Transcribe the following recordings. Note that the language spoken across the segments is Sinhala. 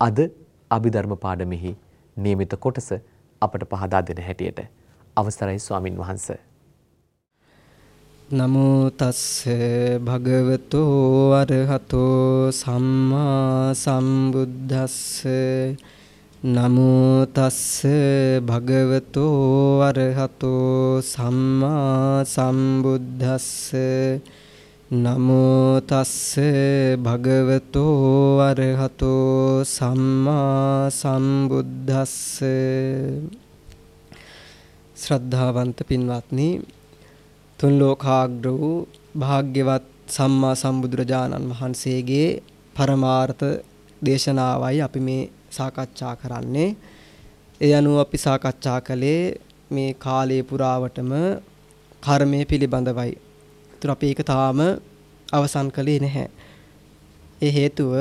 අද අභිධර්ම පාඩමෙහි නියමිත කොටස අපට පහදා දෙන හැටියට. අවසරයි ස්වාමින් වහන්ස. නමෝ තස්ස භගවතෝ අරහතෝ සම්මා සම්බුද්දස්ස. නමෝ තස්ස භගවතෝ අරහතෝ සම්මා සම්බුද්දස්ස. නමෝ තස්ස භගවතෝ අරහතෝ සම්මා සම්බුද්දස්ස. ශ්‍රද්ධාවන්ත පින්වත්නි තුන් ලෝකාග්‍ර වූ භාග්‍යවත් සම්මා සම්බුදුරජාණන් වහන්සේගේ පරමාර්ථ දේශනාවයි අපි මේ සාකච්ඡා කරන්නේ. ඒ අනුව අපි සාකච්ඡා කළේ මේ කාලය පුරාවටම කර්මය පිළිබඳවයි. ඒතර අපි ඒක තාම අවසන් කළේ නැහැ. ඒ හේතුව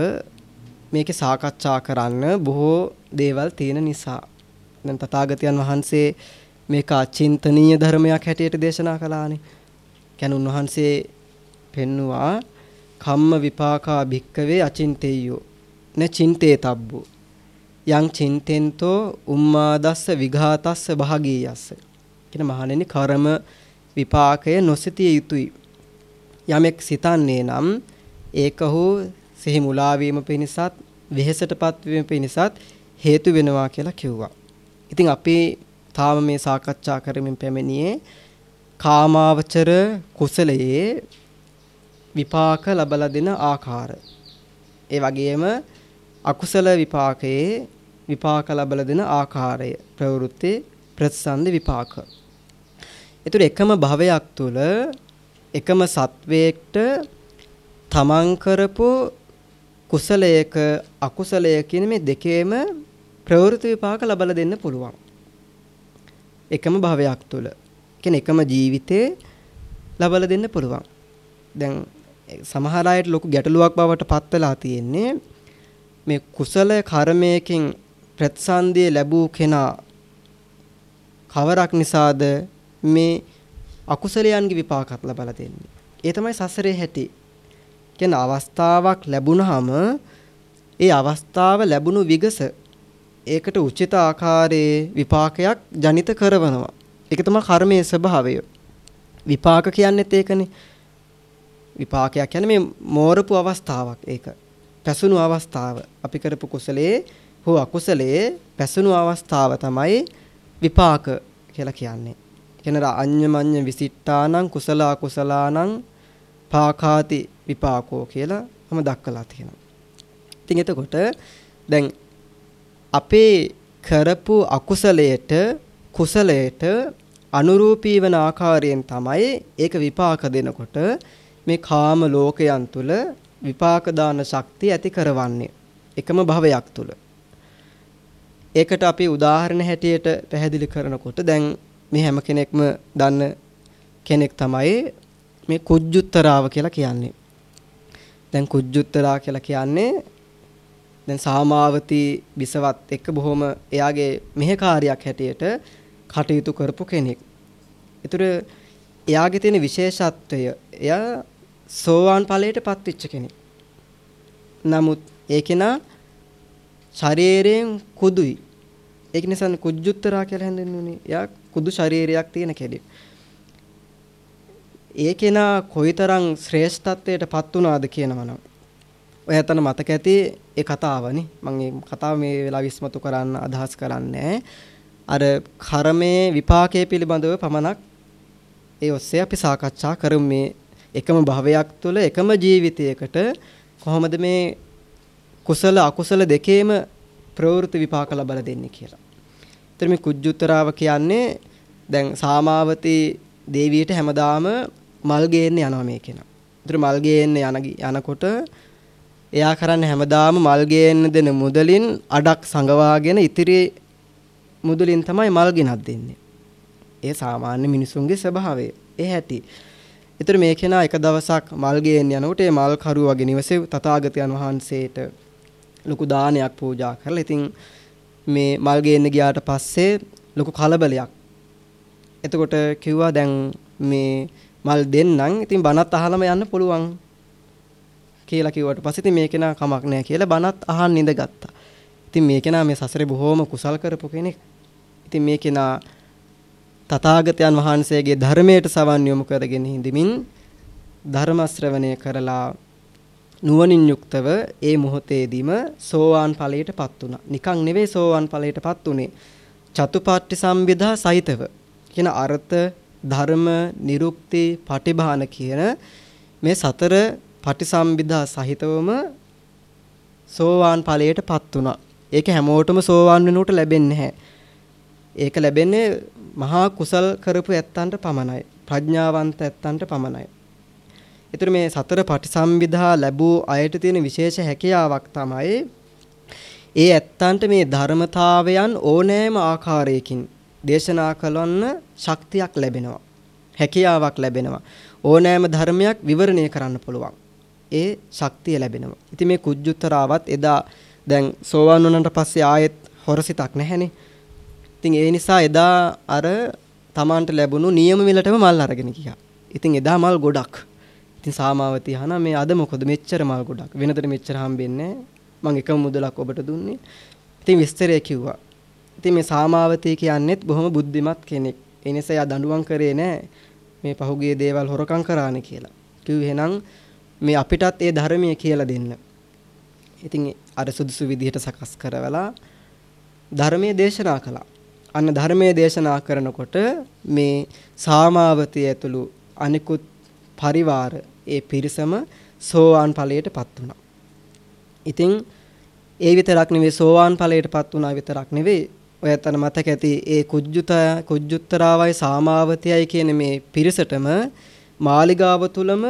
මේකේ සාකච්ඡා කරන්න බොහෝ දේවල් තියෙන නිසා. දැන් තථාගතයන් වහන්සේ මේක අචින්තනීය ධර්මයක් හැටියට දේශනා කළානේ. කියන්නේ උන්වහන්සේ පෙන්නවා කම්ම විපාකා භික්කවේ අචින්තේයෝ න චින්තේ තබ්බු යං චින්තෙන්තෝ උම්මාදස්ස විඝාතස්ස භාගීයස්ස කියන මහණෙනි කර්ම විපාකය නොසිතිය යුතුයි යමෙක් සිතන්නේ නම් ඒක ඔහු සිහි මුලා වීම පිණිසත් වෙහෙසටපත් වීම පිණිසත් හේතු වෙනවා කියලා කිව්වා. ඉතින් අපි තාම මේ සාකච්ඡා කරමින් පැමිණියේ කාමාවචර කුසලයේ විපාක ලබලා දෙන ආකාර. ඒ වගේම අකුසල විපාකයේ විපාක ලබලා දෙන ආකාරය ප්‍රවෘත්ති ප්‍රතිසන්දි විපාක. ඒතර එකම භවයක් තුළ එකම සත්වයකට තමන් කරපු කුසලයක අකුසලය කියන මේ දෙකේම ප්‍රවෘත්ති විපාක ලබලා දෙන්න පුළුවන්. එකම භවයක් තුළ. කියන්නේ එකම ජීවිතේ ලබලා දෙන්න පුළුවන්. දැන් සමහර අයට ලොකු ගැටලුවක් බවට පත් වෙලා තියෙන්නේ මේ කුසල කර්මයකින් ප්‍රතිසන්දිය ලැබූ කෙනා කවරක් නිසාද මේ අකුසලයන්ගේ විපාකත් ලබලා දෙන්නේ. ඒ තමයි සසරේ හැටි. කියන අවස්ථාවක් ලැබුණාම ඒ අවස්ථාව ලැබුණු විගස ඒකට උචිත ආකාරයේ විපාකයක් ජනිත කරවනවා. ඒක තමයි කර්මයේ ස්වභාවය. විපාක කියන්නේත් ඒකනේ. විපාකයක් කියන්නේ මේ මෝරපු අවස්ථාවක් ඒක. පැසුණු අවස්ථාව. අපි කරපු කුසලයේ හෝ අකුසලයේ පැසුණු අවස්ථාව තමයි විපාක කියලා කියන්නේ. කෙනර අඤ්ඤමඤ්ඤ විසිට්ඨානං කුසල අකුසලානං පාකාති විපාකෝ කියලා මම දක්වලා තියෙනවා. ඉතින් එතකොට දැන් අපේ කරපු අකුසලයට කුසලයට අනුරූපී වන ආකාරයෙන් තමයි ඒක විපාක දෙනකොට මේ කාම ලෝකයන් තුල විපාක දාන ශක්තිය ඇති කරවන්නේ එකම භවයක් තුල. ඒකට අපි උදාහරණ හැටියට පැහැදිලි කරනකොට දැන් මේ හැම කෙනෙක්ම දන්න කෙනෙක් තමයි මේ කුජ්ජුත්තරාව කියලා කියන්නේ. දැන් කුජ්ජුත්තරා කියලා කියන්නේ දැන් සාමාවති බිසවත් එක්ක බොහොම එයාගේ මෙහෙකාරියක් හැටියට කටයුතු කරපු කෙනෙක්. ඒතර එයාගේ තියෙන විශේෂත්වය එයා සෝවාන් ඵලයට පත්වෙච්ච කෙනෙක්. නමුත් ඒ කෙනා ශරීරයෙන් කුදුයි. ඒක නිසා කුජ්ජුත්තරා කියලා හැඳින්වුනේ. එයා කුදු ශරීරයක් තියෙන කෙනෙක්. ඒ කෙනා කොයිතරම් ශ්‍රේෂ්ඨත්වයට පත් වුණාද කියනවනම් ඔය ඇතන මතක ඇති ඒ කතාවනේ. මම මේ කතාව මේ වෙලාව විශ්මතු කරන්න අදහස් කරන්නේ අර කර්මයේ විපාකයේ පිළිබඳව පමණක් ඒ ඔස්සේ අපි සාකච්ඡා කරමු මේ එකම භවයක් තුළ එකම ජීවිතයකට කොහොමද මේ කුසල අකුසල දෙකේම ප්‍රවෘත්ති විපාක ලබා දෙන්නේ කියලා. එතන මේ කුජ්ජුත්තරාව කියන්නේ දැන් සාමාවතී දේවියට හැමදාම මල් ගේන්න යනවා මේ කෙනා. ඒතර මල් ගේන්න යන යනකොට එයා කරන්නේ හැමදාම මල් ගේන්න දෙන මුදලින් අඩක් සංගවාගෙන ඉතිරි මුදලින් තමයි මල් ගෙනත් දෙන්නේ. ඒ සාමාන්‍ය මිනිසුන්ගේ ස්වභාවය. ඒ හැටි. ඒතර මේ කෙනා එක දවසක් මල් ගේන්න යනකොට ඒ මල් කරුවගේ නිවසේ තථාගතයන් වහන්සේට ලොකු දානයක් පූජා කරලා ඉතින් මේ මල් ගේන්න ගියාට පස්සේ ලොකු කලබලයක්. එතකොට කිව්වා දැන් මේ මල් දෙන්නම් ඉතින් බණත් අහලම යන්න පුළුවන් කියලා කිව්වට පස්සේ ඉතින් මේ කෙනා කමක් නැහැ කියලා බණත් අහන්න ඉඳගත්තා. ඉතින් මේ කෙනා මේ සසරේ බොහෝම කුසල් කරපු කෙනෙක්. ඉතින් මේ කෙනා තථාගතයන් වහන්සේගේ ධර්මයට සවන් යොමු කරගෙන හිඳමින් ධර්ම ශ්‍රවණය කරලා නුවණින් යුක්තව ඒ මොහොතේදීම සෝවාන් ඵලයටපත් වුණා. නිකන් නෙවෙයි සෝවාන් ඵලයටපත් උනේ. චතුපට්ටි සම්බිදා සහිතව කියන අර්ථ ධර්ම නිරුක්ති පටිභාන කියන මේ සතර පටිසම්භිදා සහිතවම සෝවාන් ඵලයටපත් වුණා. ඒක හැමෝටම සෝවාන් වෙනුවට ලැබෙන්නේ නැහැ. ඒක ලැබෙන්නේ මහා කුසල් කරපු ඇත්තන්ට පමණයි. ප්‍රඥාවන්ත ඇත්තන්ට පමණයි. ඒතර මේ සතර පටිසම්භිදා ලැබූ අයට තියෙන විශේෂ හැකියාවක් තමයි ඒ ඇත්තන්ට මේ ධර්මතාවයන් ඕනෑම ආකාරයකින් දේශනා කළොන්න ශක්තියක් ලැබෙනවා. හැකියාවක් ලැබෙනවා. ඕනෑම ධර්මයක් විවරණය කරන්න පුළුවන්. ඒ ශක්තිය ලැබෙනවා. ඉතින් මේ කුජ්ජුත්තරාවත් එදා දැන් සෝවාන් වුණාට පස්සේ ආයෙත් හොරසිතක් නැහැනේ. ඉතින් ඒ නිසා එදා අර Tamanට ලැබුණු නියම මිලටම මල් අරගෙන ගියා. ඉතින් එදා මල් ගොඩක්. ඉතින් සාමාවතී අහන මේ අද මොකද මෙච්චර මල් ගොඩක්. වෙනතට මෙච්චර හම්බෙන්නේ මං එකම මුදලක් ඔබට දුන්නේ. ඉතින් විස්තරය කිව්වා. ඉතින් මේ සාමාවතී කියන්නේත් බොහොම බුද්ධිමත් කෙනෙක්. ඒ නිසා එයා දඬුවම් කරේ නෑ මේ පහුගිය දේවල් හොරකම් කරානේ කියලා. කිව්වේ එහෙනම් මේ අපිටත් ඒ ධර්මයේ කියලා දෙන්න. ඉතින් අර සුදුසු විදිහට සකස් කරවලා ධර්මයේ දේශනා කළා. අන්න ධර්මයේ දේශනා කරනකොට මේ සාමාවතිය ඇතුළු අනිකුත් පරිවාර ඒ පිරිසම සෝවාන් ඵලයටපත් වුණා. ඉතින් ඒ විතරක් නෙවෙයි සෝවාන් ඵලයටපත් වුණා විතරක් නෙවෙයි ඔය අතන මතක ඇති ඒ කුජ්ජුත කුජ්ජුත්තරාවයි සාමාවතියයි කියන මේ පිරිසටම මාලිගාව තුලම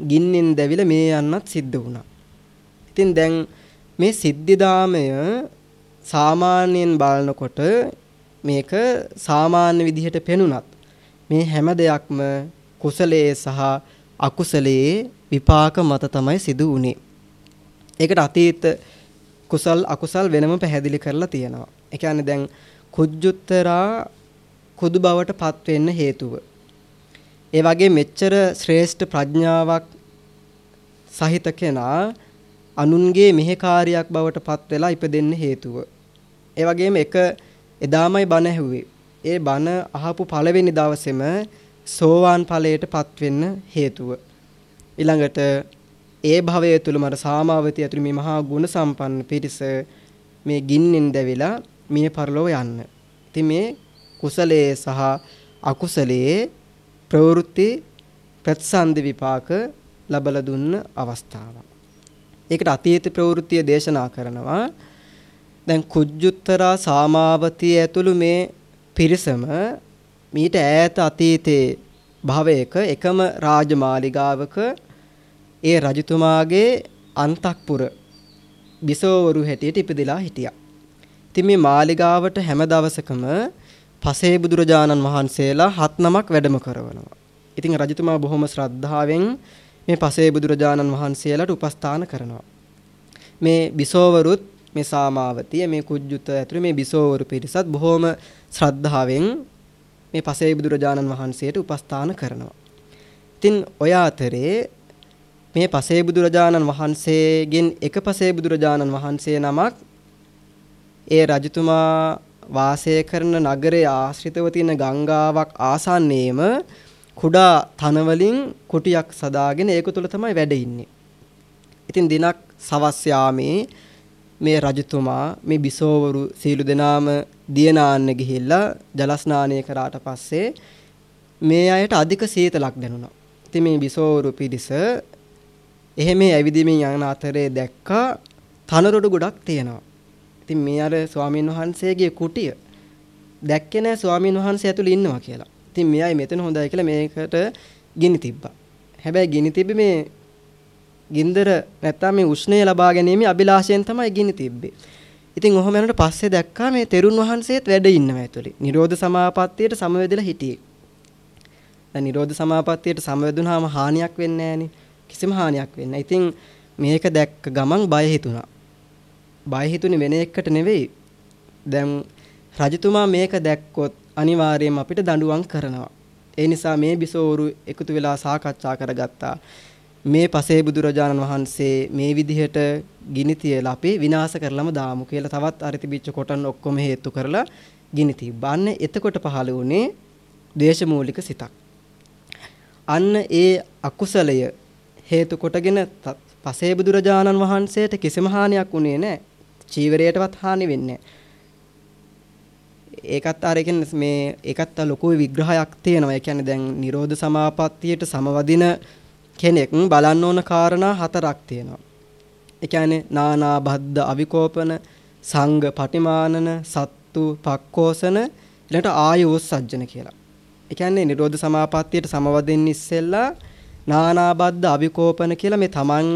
ගින්නෙන් දැවිලා මේ යන්නත් සිද්ධ වුණා. ඉතින් දැන් මේ සිද්ධිදාමය සාමාන්‍යයෙන් බලනකොට මේක සාමාන්‍ය විදිහට පෙනුනත් මේ හැම දෙයක්ම කුසලයේ සහ අකුසලයේ විපාක මත තමයි සිදු වුනේ. ඒකට අතීත කුසල් අකුසල් වෙනම පැහැදිලි කරලා තියෙනවා. ඒ කියන්නේ දැන් කුජ්ජුත්තරා කුදු බවට පත් වෙන්න හේතුව. ඒ වගේ මෙච්චර ශ්‍රේෂ්ඨ ප්‍රඥාවක් සහිත කෙනා අනුන්ගේ මෙහෙකාරියක් බවට පත් වෙලා ඉපදෙන්න හේතුව. ඒ වගේම එක එදාමයි බණ ඇහුවේ. ඒ බණ අහපු පළවෙනි දවසේම සෝවාන් ඵලයට පත් වෙන්න හේතුව. ඊළඟට ඒ භවය තුල මර සාමාවතී ඇතුළු මේ මහා ගුණ සම්පන්න පිරිස මේ ගින්නෙන් දැවිලා මිය පරලොව යන්න. ඉතින් මේ කුසලයේ සහ අකුසලයේ ප්‍රවෘත්ති ප්‍රතිසන්දි විපාක ලබලා දුන්න අවස්ථාවක්. ඒකට අතීත ප්‍රවෘත්තිය දේශනා කරනවා. දැන් කුජ්ජුත්තරා සාමාවතී ඇතුළු මේ පිරිසම මීට ඈත අතීතයේ භවයක එකම රාජමාලිගාවක ඒ රජතුමාගේ අන්තක්පුර බිසෝවරු හැටියට ඉපදිලා හිටියා. ඉතින් මේ මාලිගාවට හැම දවසකම පසේ බුදුරජාණන් වහන්සේලා හත් නමක් වැඩම කරවනවා. ඉතින් රජතුමා බොහොම ශ්‍රද්ධාවෙන් මේ පසේ බුදුරජාණන් වහන්සේලාට උපස්ථාන කරනවා. මේ බිසෝවරුත් මේ සාමාවතිය මේ කුජ්ජුත ඇතුළු මේ බිසෝවරු පිරිසත් බොහොම ශ්‍රද්ධාවෙන් මේ පසේ බුදුරජාණන් වහන්සේට උපස්ථාන කරනවා. ඉතින් ඔය අතරේ මේ පසේ බුදුරජාණන් වහන්සේගෙන් එක පසේ බුදුරජාණන් වහන්සේ නමක් ඒ රජතුමා වාසය කරන නගරයේ ආශ්‍රිතව තියෙන ගංගාවක් ආසන්නයේම කුඩා තනවලින් කුටියක් සදාගෙන ඒක තුල තමයි වැඩ ඉන්නේ. ඉතින් දිනක් සවස් යාමේ මේ රජතුමා මේ බිසෝවරු සීලු දෙනාම දියනාන්න ගිහිල්ලා ජල ස්නානය කරාට පස්සේ මේ අයට අධික සීතලක් දැනුණා. ඉතින් මේ බිසෝවරු පිරිස එහෙම ඇවිදිමින් යන අතරේ දැක්කා තනරොඩු ගොඩක් තියෙනවා. ඉතින් මේ අර ස්වාමීන් වහන්සේගේ කුටිය දැක්කේ නැහැ ස්වාමීන් වහන්සේ ඇතුළේ ඉන්නවා කියලා. ඉතින් මෙයයි මෙතන හොඳයි කියලා මේකට ගිනි තිබ්බා. හැබැයි ගිනි තිබ්බේ මේ ගින්දර නැත්තම් මේ උෂ්ණය ලබා ගැනීම අභිලාෂයෙන් තමයි ගිනි තිබ්බේ. ඉතින් ඔහොම යනකොට පස්සේ දැක්කා මේ තෙරුන් වහන්සේත් වැඩ ඉන්නවා ඇතුලේ. නිරෝධ සමාපත්තියට සමවැදලා හිටියේ. දැන් නිරෝධ සමාපත්තියට සමවැදුනහම හානියක් වෙන්නේ නැහනේ. කිසිම හානියක් වෙන්නේ ඉතින් මේක දැක්ක ගමන් බය හිතුණා. බය හිතුනේ වෙන එකකට නෙවෙයි. දැන් රජතුමා මේක දැක්කොත් අනිවාර්යයෙන්ම අපිට දඬුවම් කරනවා. ඒ නිසා මේ බිසෝරු එකතු වෙලා සාකච්ඡා කරගත්තා. මේ පසේ බුදුරජාණන් වහන්සේ මේ විදිහට ගිනි තියලා අපි විනාශ කරලම දාමු කියලා තවත් අර තිබිච්ච කොටන් ඔක්කොම හේතු කරලා ගිනි තිබ්බන්නේ එතකොට පහළ වුණේ දේශමූලික සිතක්. අන්න ඒ අකුසලය හේතු කොටගෙන පසේ බුදුරජාණන් වහන්සේට කිසිම හානියක් වුණේ නැහැ. චීවරයටවත් හානි වෙන්නේ ඒකත් අර මේ ඒකත් ලොකු විග්‍රහයක් තියෙනවා. ඒ කියන්නේ දැන් Nirodha Samapattiයට සමවදින කෙනෙක් බලන්න ඕන කාරණා හතරක් තියෙනවා. ඒ කියන්නේ නානා බද්ද අවිකෝපන සංඝ පටිමානන සත්තු පක්කෝසන ඊළඟට ආයෝස්සජ්ජන කියලා. ඒ කියන්නේ නිරෝධ සමාපත්තියට සමවදින්න ඉස්සෙල්ලා නානාබද්ධ අවිකෝපන කියලා මේ තමන්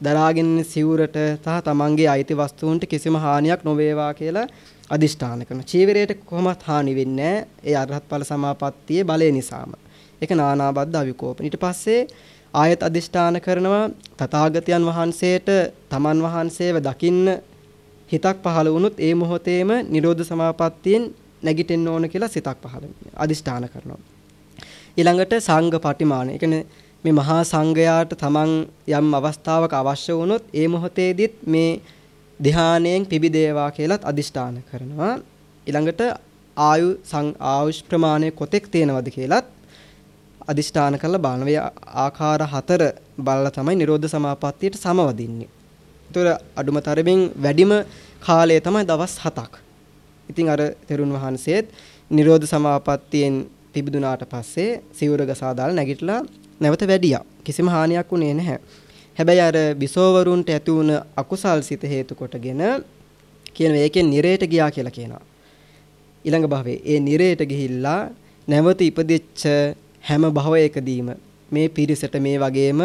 දරාගෙන සිවුරට සහ තමන්ගේ අයිති වස්තුන්ට කිසිම හානියක් නොවේවා කියලා අදිෂ්ඨාන කරනවා. චීවරයට කොහොමත් හානි වෙන්නේ ඒ අරහත් ඵල සමාපත්තියේ බලය නිසාම. ඒක නානාබද්ධ අවිකෝපන. ඊට පස්සේ ආයත් අදිෂ්ඨාන කරනවා තථාගතයන් වහන්සේට තමන් වහන්සේව දකින්න හිතක් පහළ වුණොත් ඒ මොහොතේම නිරෝධ සමාපත්තියෙන් නැගිටෙන්න ඕන කියලා සිතක් පහළ අදිෂ්ඨාන කරනවා. ඊළඟට සංඝ පටිමාන. ඒ කියන්නේ මේ මහා සංඝයාට තමන් යම් අවස්ථාවක අවශ්‍ය වුණොත් ඒ මොහොතේදීත් මේ ධානයෙන් පිබිදේවා කියලත් අදිෂ්ඨාන කරනවා. ඊළඟට ආයු ආයුෂ් ප්‍රමාණය කොතෙක් තියෙනවද කියලත් අදිෂ්ඨාන කරලා බලන ආකාර හතර බලලා තමයි නිරෝධ සමාපත්තියට සමවදින්නේ. ඒතර අඩුම තරමින් වැඩිම කාලය තමයි දවස් 7ක්. ඉතින් අර තෙරුන් වහන්සේත් නිරෝධ සමාපත්තියෙන් පිබිදුනාට පස්සේ සිවුර ගසා දාලා නැගිටලා නැවත වැඩියා. කිසිම හානියක් වුණේ නැහැ. හැබැයි අර බිසෝවරුන්ට ඇති වුණ අකුසල් සිත හේතු කොටගෙන කියන මේකෙන් නිරේට ගියා කියලා කියනවා. ඊළඟ භවයේ ඒ නිරේට ගිහිල්ලා නැවත ඉපදෙච්ච හැම භවයකදීම මේ පිරිසට මේ වගේම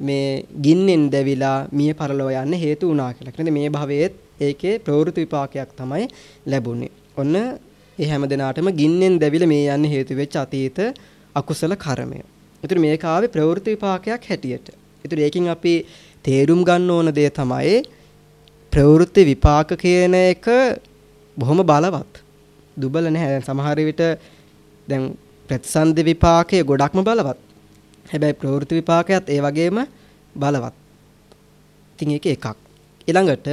මේ ගින්නෙන් දැවිලා මිය පරලොව යන්න හේතු වුණා කියලා. කියන්නේ මේ භවයේත් ඒකේ ප්‍රවෘත්ති විපාකයක් තමයි ලැබුණේ. ඔන්න ඒ හැම දිනාටම ගින්නෙන් දැවිලා මේ යන්න හේතු වෙච්ච අතීත අකුසල කර්මය. ඒතර මේක ආවේ ප්‍රවෘත්ති විපාකයක් හැටියට. ඒතර ඒකෙන් අපි තේරුම් ගන්න ඕන දේ තමයි ප්‍රවෘත්ති විපාක කියන එක බොහොම බලවත්. දුබල නැහැ. සමහර විට දැන් ප්‍රතිසන්දි විපාකයේ ගොඩක්ම බලවත්. හැබැයි ප්‍රවෘත්ති විපාකයත් ඒ වගේම බලවත්. ඉතින් ඒක එකක්. ඊළඟට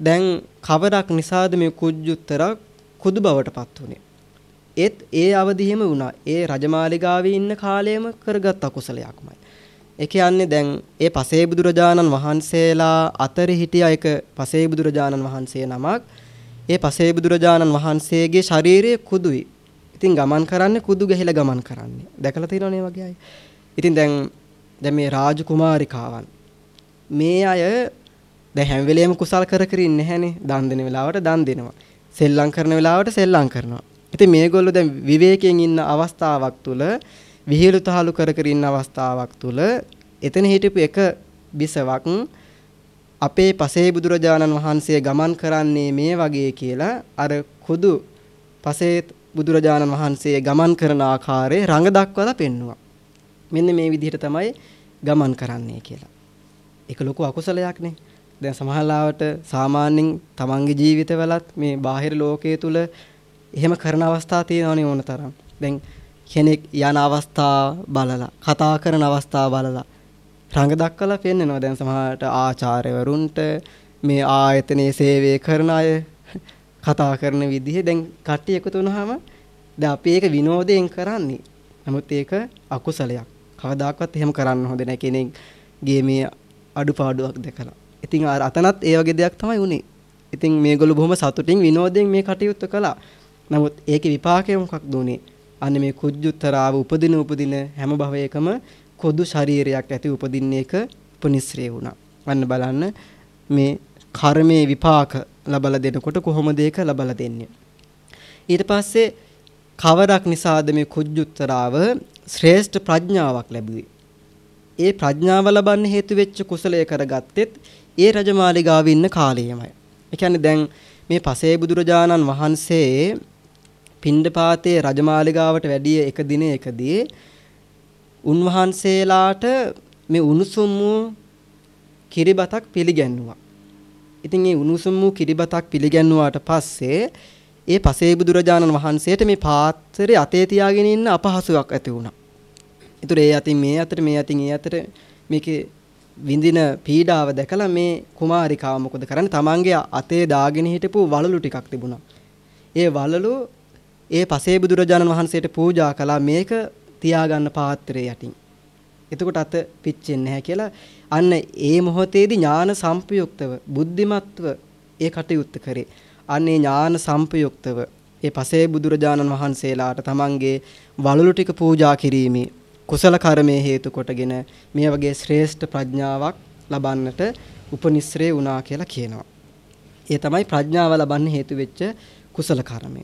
දැන් කවරක් නිසාද මේ කුජුත්තර කුදු බවටපත් උනේ. ඒත් ඒ අවදිහෙම වුණා. ඒ රජමාලිගාවේ ඉන්න කාලයේම කරගත් අකුසලයක්මයි. ඒ කියන්නේ දැන් ඒ පසේ බුදුරජාණන් වහන්සේලා අතර හිටිය එක පසේ බුදුරජාණන් වහන්සේ නමක් ඒ පසේ බුදුරජාණන් වහන්සේගේ ශරීරයේ කුදුයි. ඉතින් ගමන් කරන්නේ කුදු ගහිලා ගමන් කරන්නේ. දැකලා තියෙනවනේ වගේ අය. ඉතින් දැන් දැන් මේ රාජකුමාරිකාවන් මේ අය දැන් හැම වෙලේම කුසල් කර කර ඉන්නේ නැහනේ. දන් දෙන වෙලාවට දන් දෙනවා. සෙල්ලම් කරන වෙලාවට සෙල්ලම් කරනවා. ඉතින් මේගොල්ලෝ දැන් විවේකයෙන් ඉන්න අවස්ථාවක් තුල විහිළු තහළු කර කර ඉන්න අවස්ථාවක් තුල එතන හිටපු එක බිසවක් අපේ පසේ බුදුරජාණන් වහන්සේ ගමන් කරන්නේ මේ වගේ කියලා අර කුදු පසේ බුදුරජාණන් වහන්සේ ගමන් කරන ආකාරය රඟ දක්වලා පෙන්නවා. මෙන්න මේ විදිහට තමයි ගමන් කරන්නේ කියලා. ඒක ලොකු අකුසලයක් නේ. දැන් සමහරලාවට සාමාන්‍යයෙන් තමන්ගේ ජීවිතවලත් මේ බාහිර ලෝකයේ තුල එහෙම කරන අවස්ථා තියෙනවනේ ඕන තරම්. දැන් කෙනෙක් යන අවස්ථා බලලා, කතා කරන අවස්ථා බලලා රඟ දක්වලා පෙන්නනවා. දැන් සමහරට ආචාර්යවරුන්ට මේ ආයතනයේ සේවය කරන අය කතා කරන විදිහ දැන් කට්ටිය එකතු වුණාම දැන් අපි ඒක විනෝදයෙන් කරන්නේ. නමුත් ඒක අකුසලයක්. කවදාකවත් එහෙම කරන්න හොඳ නැහැ. කෙනෙක්ගේ මේ අඩුපාඩුවක් දැකලා. ඉතින් අර අතනත් ඒ වගේ දෙයක් තමයි උනේ. ඉතින් මේගොල්ලෝ බොහොම සතුටින් විනෝදයෙන් මේ කටයුත්ත කළා. නමුත් ඒකේ විපාකය මොකක්ද උනේ? අන්න මේ කුජ්ජුත්තරාව උපදින උපදින හැම භවයකම කොදු ශරීරයක් ඇති උපදින්න එක උපනිශ්‍රේ වුණා. අන්න බලන්න මේ කර්මයේ විපාක ලබලා දෙනකොට කොහොමද ඒක ලබලා දෙන්නේ? ඊට පස්සේ කවරක් නිසාද මේ කුජ්ජුත්තරාව ශ්‍රේෂ්ඨ ප්‍රඥාවක් ලැබුවේ? ඒ ප්‍රඥාව ලබන්න හේතු වෙච්ච කුසලය කරගත්තෙත් ඒ රජමාලිගාවේ ඉන්න කාලයමයි. ඒ කියන්නේ දැන් මේ පසේ බුදුරජාණන් වහන්සේ පිණ්ඩපාතේ රජමාලිගාවට වැඩිය එක දිනයකදී උන්වහන්සේලාට මේ උණුසුම් වූ කිරිබතක් පිළිගැන්නුවා. ඉතින් මේ උණුසුම් වූ කිරිබතක් පිළිගැන්නුවාට පස්සේ ඒ පසේ බුදුරජාණන් වහන්සේට මේ පාත්‍රය අතේ තියාගෙන ඉන්න අපහසුයක් ඇති වුණා. ඒතර ඒ අතින් මේ අතට මේ අතින් ඒ අතට මේකේ විඳින පීඩාව දැකලා මේ කුමාරිකාව මොකද කරන්නේ? තමන්ගේ අතේ දාගෙන හිටපු වලලු ටිකක් තිබුණා. ඒ වලලු ඒ පසේ බුදුරජාණන් වහන්සේට පූජා කළා මේක තියාගන්න පාත්‍රය යටින්. එතකොට අත පිච්චෙන්නේ නැහැ කියලා අන්න ඒ මොහොතේදී ඥාන සම්පයුක්තව බුද්ධිමත්ව ඒ කටයුත්ත කරේ. අන්නේ ඥාන සම්පයුක්තව ඒ පසේ බුදුරජාණන් වහන්සේලාට තමන්ගේ වලලු ටික පූජා කිරීමේ කුසල කර්මයේ හේතු කොටගෙන මේ වගේ ශ්‍රේෂ්ඨ ප්‍රඥාවක් ලබන්නට උපනිශ්‍රේ වුණා කියලා කියනවා. ඒ තමයි ප්‍රඥාව ලබන්න හේතු වෙච්ච කුසල කර්මය.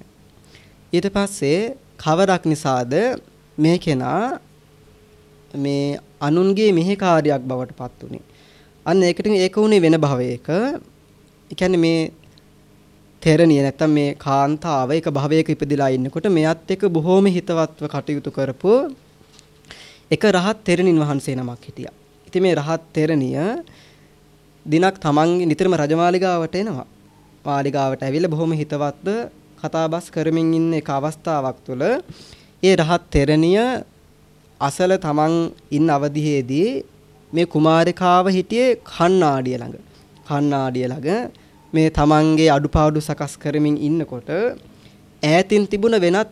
ඊට පස්සේ කවරක් නිසාද මේ කෙනා මේ අනුන්ගේ මෙහෙකාරයක් බවට පත් උනේ. අන්න ඒකට ඒක උනේ වෙන භවයක. ඒ කියන්නේ මේ තෙරණිය නැත්තම් මේ කාන්තාව එක භවයක ඉපදිලා ඉන්නකොට මෙයත් එක්ක බොහෝම හිතවත්ව කටයුතු කරපු එක රහත් තෙරණින් වහන්සේ නමක් හිටියා. ඉතින් මේ රහත් තෙරණිය දිනක් තමන්ගේ නිතරම රජමාලිගාවට එනවා. මාලිගාවට ඇවිල්ලා බොහොම හිතවත්ව කතාබස් කරමින් ඉන්න එක අවස්ථාවක් තුළ ඒ රහත් තෙරණිය අසල තමන් ඉන්න අවධියේදී මේ කුමාරිකාව හිටියේ කණ්ණාඩිය ළඟ. කණ්ණාඩිය ළඟ මේ තමන්ගේ අඩුපාඩු සකස් කරමින් ඉන්නකොට ඈතින් තිබුණ වෙනත්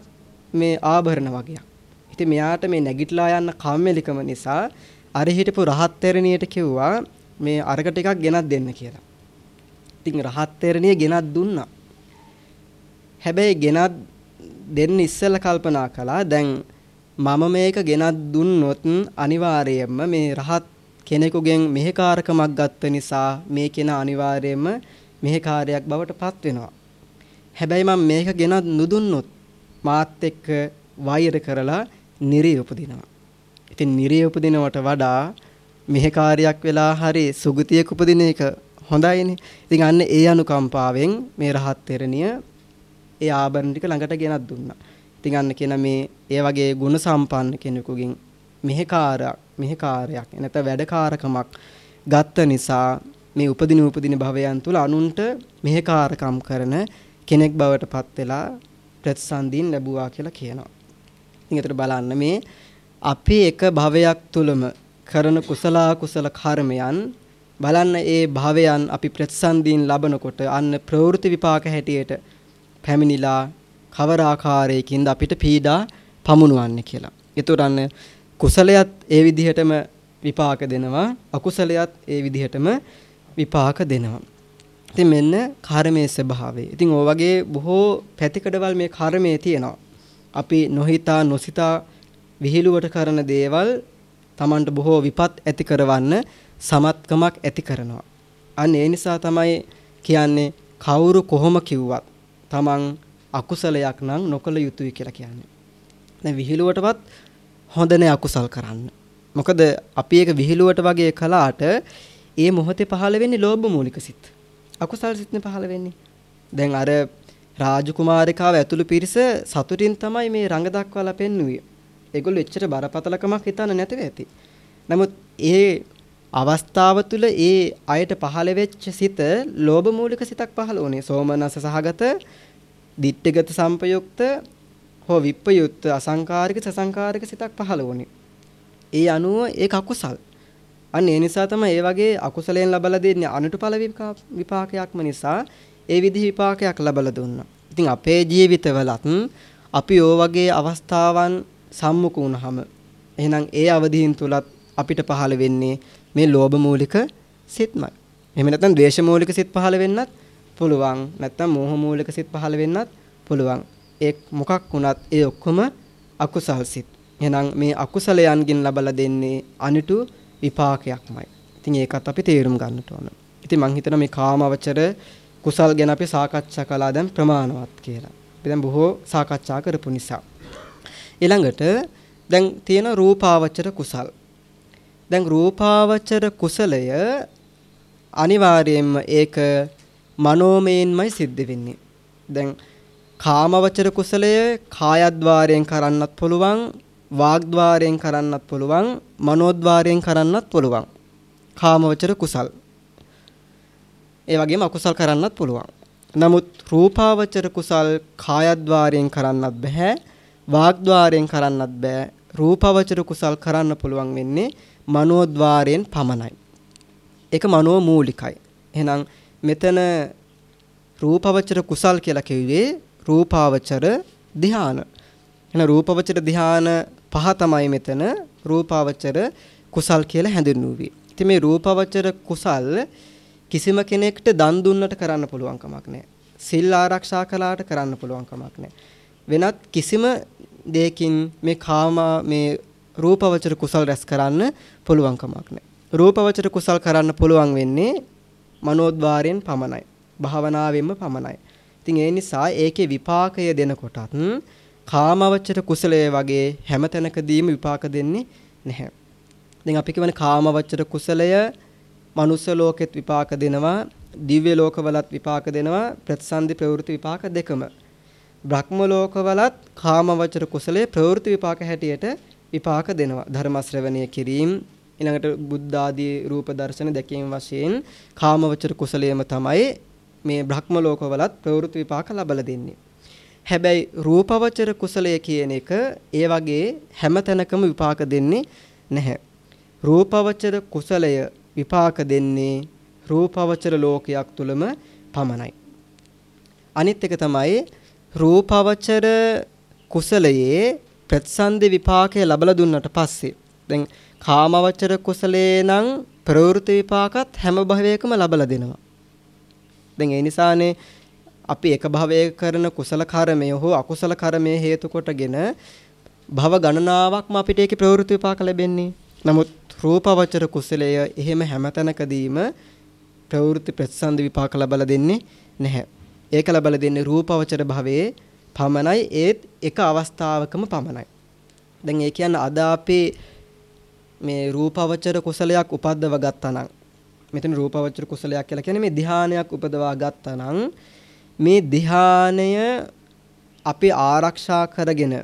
මේ ආභරණ වගේක්. ඉතින් මෙයාට මේ නැගිටලා යන්න කම්මැලිකම නිසා අර හිටපු රහත් තෙරණියට කිව්වා මේ අරක ටිකක් ගෙනත් දෙන්න කියලා. ඉතින් රහත් තෙරණිය ගෙනත් දුන්නා. හැබැයි ගෙනත් දෙන්න ඉස්සෙල්ලා කල්පනා කළා දැන් මම මේක ගෙනත් දුන්නොත් අනිවාර්යයෙන්ම මේ රහත් කෙනෙකුගෙන් මෙහෙකාරකමක් ගත්ත නිසා මේ කෙනා අනිවාර්යයෙන්ම මෙහෙකාරයක් බවට පත් වෙනවා. හැබැයි මම මේක ගෙනත් නුදුන්නොත් මාත් එක්ක වෛර කරලා නිරේ උපදිනවා. ඉතින් නිරේ උපදිනවට වඩා මෙහෙකාරයක් වෙලා හරි සුගතියක උපදින එක හොඳයිනේ. ඉතින් අන්න ඒ අනුකම්පාවෙන් මේ රහත් තෙරණිය ඒ ආභරණ ටික ළඟට ගෙනත් දුන්නා. ඉතින් අන්න කියන මේ ඒ වගේ ගුණ සම්පන්න කෙනෙකුගෙන් මෙහෙකාරයක් මෙහෙකාරයක් නැත්නම් වැඩකාරකමක් ගත්ත නිසා මේ උපදින උපදින භවයන් තුල අනුන්ට මෙහෙකාරකම් කරන කෙනෙක් බවට පත් වෙලා ප්‍රතිසන්දීන් ලැබුවා කියලා කියනවා. ඉතින් බලන්න මේ අපි එක භවයක් තුලම කරන කුසල කුසල කර්මයන් බලන්න ඒ භවයන් අපි ප්‍රතිසන්දීන් ලබනකොට අන්න ප්‍රවෘත්ති විපාක හැටියට පැමිණිලා කවර ආකාරයකින්ද අපිට පීඩා පමුණුවන්නේ කියලා. ඒතර අන්න කුසලයත් ඒ විදිහටම විපාක දෙනවා අකුසලයත් ඒ විදිහටම විපාක දෙනවා. ඉතින් මෙන්න කර්මයේ ස්වභාවය. ඉතින් ඔය වගේ බොහෝ පැතිකඩවල් මේ කර්මයේ තියෙනවා. අපි නොහිතා නොසිතා විහිළුවට කරන දේවල් Tamanට බොහෝ විපත් ඇති කරවන්න සමත්කමක් ඇති කරනවා. අන්න ඒ නිසා තමයි කියන්නේ කවුරු කොහොම කිව්වත් Taman අකුසලයක් නම් නොකළ යුතුයි කියලා කියන්නේ. දැන් විහිළුවටවත් හොඳ නෑ අකුසල් කරන්න. මොකද අපි ඒක විහිළුවට වගේ කළාට ඒ මොහොතේ පහළ වෙන්නේ ලෝභ මූලික සිත්. අකුසල් සිත්නේ පහළ වෙන්නේ. දැන් අර රාජකුමාරිකාව ඇතුළු පිරිස සතුටින් තමයි මේ රඟ දක්වලා පෙන්වුවේ. ඒගොල්ලෝ එච්චර බරපතලකමක් හිතන්න නැතිව ඇති. නමුත් ඒ අවස්ථාව තුළ ඒ අයට පහළ වෙච්ච සිත ලෝභ මූලික සිතක් පහළ වුණේ. සෝමනස සහගත, ditthිගත සම්පයුක්ත හෝ විප්පයුක්ත අසංකාරික සසංකාරික සිතක් පහළ වුණේ. ඒ අනුව ඒක අකුසල්. අන්න ඒ නිසා තමයි ඒ වගේ අකුසලයෙන් ලබලා දෙන්නේ අනුතුඵල විපාකයක්ම නිසා ඒ විදිහ විපාකයක් ලබලා දුන්නා. ඉතින් අපේ ජීවිතවලත් අපි ඕ වගේ අවස්ථාවන් සම්මුඛ වුණාම එහෙනම් ඒ අවදීන් තුලත් අපිට පහළ වෙන්නේ මේ ලෝභ මූලික සිත්මයි. එහෙම නැත්නම් ද්වේෂ මූලික සිත් පහළ වෙන්නත් පුළුවන්. නැත්නම් මෝහ මූලික සිත් පහළ වෙන්නත් පුළුවන්. ඒ මොකක් වුණත් ඒ ඔක්කොම අකුසල් සිත්. එහෙනම් මේ අකුසලයන්ගෙන් ලබලා දෙන්නේ අනිටු විපාකයක්මයි. ඉතින් ඒකත් අපි තේරුම් ගන්නට ඕන. ඉතින් මං හිතනවා මේ කාමවචර කුසල් ගැන අපි සාකච්ඡා කළා දැන් ප්‍රමාණවත් කියලා. අපි දැන් බොහෝ සාකච්ඡා කරපු නිසා. ඊළඟට දැන් තියෙන රූපාවචර කුසල්. දැන් රූපාවචර කුසලය අනිවාර්යයෙන්ම ඒක මනෝමයෙන්මයි සිද්ධ වෙන්නේ. දැන් කාමවචර කුසලය කායද්්වාරයෙන් කරන්නත් පුළුවන්, වාග්ද්වාරයෙන් කරන්නත් පුළුවන්, මනෝද්වාරයෙන් කරන්නත් පුළුවන්. කාමවචර කුසල්. ඒ වගේම අකුසල් කරන්නත් පුළුවන්. නමුත් රූපාවචර කුසල් කායද්්වාරයෙන් කරන්නත් බෑ, වාග්ද්වාරයෙන් කරන්නත් බෑ. රූපාවචර කුසල් කරන්න පුළුවන් වෙන්නේ මනෝද්වාරයෙන් පමණයි. ඒක මනෝ මූලිකයි. එහෙනම් මෙතන රූපවචර කුසල් කියලා කිව්වේ රූපාවචර ධ්‍යාන. එහෙනම් රූපවචර ධ්‍යාන පහ තමයි මෙතන රූපාවචර කුසල් කියලා හැඳින්වුවේ. ඉතින් මේ රූපවචර කුසල් කිසිම කෙනෙක්ට දන් දුන්නට කරන්න පුළුවන් කමක් නැහැ. සිල් ආරක්ෂා කළාට කරන්න පුළුවන් කමක් නැහැ. වෙනත් කිසිම දෙයකින් මේ කාම මේ රූපවචර කුසල් රැස් කරන්න පුළුවන් කමක් නැහැ. රූපවචර කුසල් කරන්න පුළුවන් වෙන්නේ මනෝද්වාරයෙන් පමණයි. භාවනාවෙන්ම පමණයි. ඉතින් ඒ නිසා ඒකේ විපාකය දෙනකොටත් කාමවචර කුසලයේ වගේ හැමතැනකදීම විපාක දෙන්නේ නැහැ. දැන් අපි කියවන කාමවචර කුසලය මනුස්ස ලෝකෙත් විපාක දෙනවා, දිව්‍ය ලෝකවලත් විපාක දෙනවා, ප්‍රතිසන්දි ප්‍රවෘත්ති විපාක දෙකම. බ්‍රහ්ම ලෝකවලත් කාමවචර කුසලයේ ප්‍රවෘත්ති විපාක හැටියට විපාක දෙනවා. ධර්ම ශ්‍රවණය කිරීම ඊළඟට බුද්ධ ආදී රූප දර්ශන දැකීම වශයෙන් කාමවචර කුසලයේම තමයි මේ බ්‍රහ්ම ලෝකවලත් ප්‍රවෘත්ති විපාක ලබලා දෙන්නේ. හැබැයි රූපවචර කුසලය කියන එක ඒ වගේ හැම තැනකම විපාක දෙන්නේ නැහැ. රූපවචර කුසලය විපාක දෙන්නේ රූපවචර ලෝකයක් තුලම පමණයි. අනිත් එක තමයි රූපවචර කුසලයේ ප්‍රතිසන්දි විපාකය ලබලා දුන්නට පස්සේ දැන් කාමවචර කුසලේ නම් ප්‍රවෘත්ති විපාකත් හැම භවයකම ලබලා දෙනවා. දැන් ඒ නිසානේ අපි එක භවයක කරන කුසල කර්මය හෝ අකුසල කර්මය හේතු කොටගෙන භව ගණනාවක්ම අපිට ඒකේ ප්‍රවෘත්ති විපාක ලැබෙන්නේ. නමුත් රූපවචර කුසලය එහෙම හැමතැනකදීම ප්‍රවෘත්ති ප්‍රතිසන්දි විපාක ලබලා දෙන්නේ නැහැ. ඒක ලබලා දෙන්නේ රූපවචර භවයේ පමණයි ඒත් එක අවස්ථාවකම පමණයි. දැන් ඒ කියන්නේ අද අපේ මේ රූපවචර කුසලයක් උපද්දව ගත්තා නම් මෙතන රූපවචර කුසලයක් කියලා කියන්නේ මේ ධානයක් උපදවා ගත්තා නම් මේ ධානය අපි ආරක්ෂා කරගෙන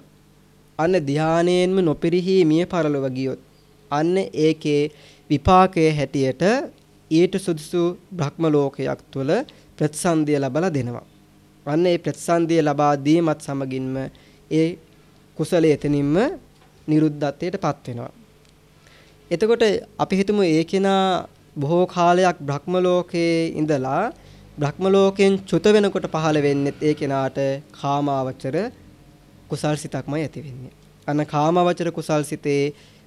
අන්න ධානයෙන්ම නොපිරිහි මිය පරලොව ගියොත් අන්න ඒකේ විපාකයේ හැටියට ඊට සුදුසු බ්‍රහ්ම ලෝකයක් තුළ ප්‍රතිසන්දිය ලබලා දෙනවා. අන්න ඒ ප්‍රතිසන්දිය ලබා දීමත් සමගින්ම ඒ කුසලයේ එතනින්ම නිරුද්ධත්වයටපත් වෙනවා. එතකොට අපි හිතමු ඒ කෙනා බොහෝ කාලයක් බ්‍රහ්ම ලෝකයේ ඉඳලා බ්‍රහ්ම ලෝකෙන් චුත වෙනකොට පහළ වෙන්නේ ඒ කෙනාට කාමාවචර කුසල් සිතක්මයි ඇති වෙන්නේ. අන්න කාමාවචර කුසල් සිතේ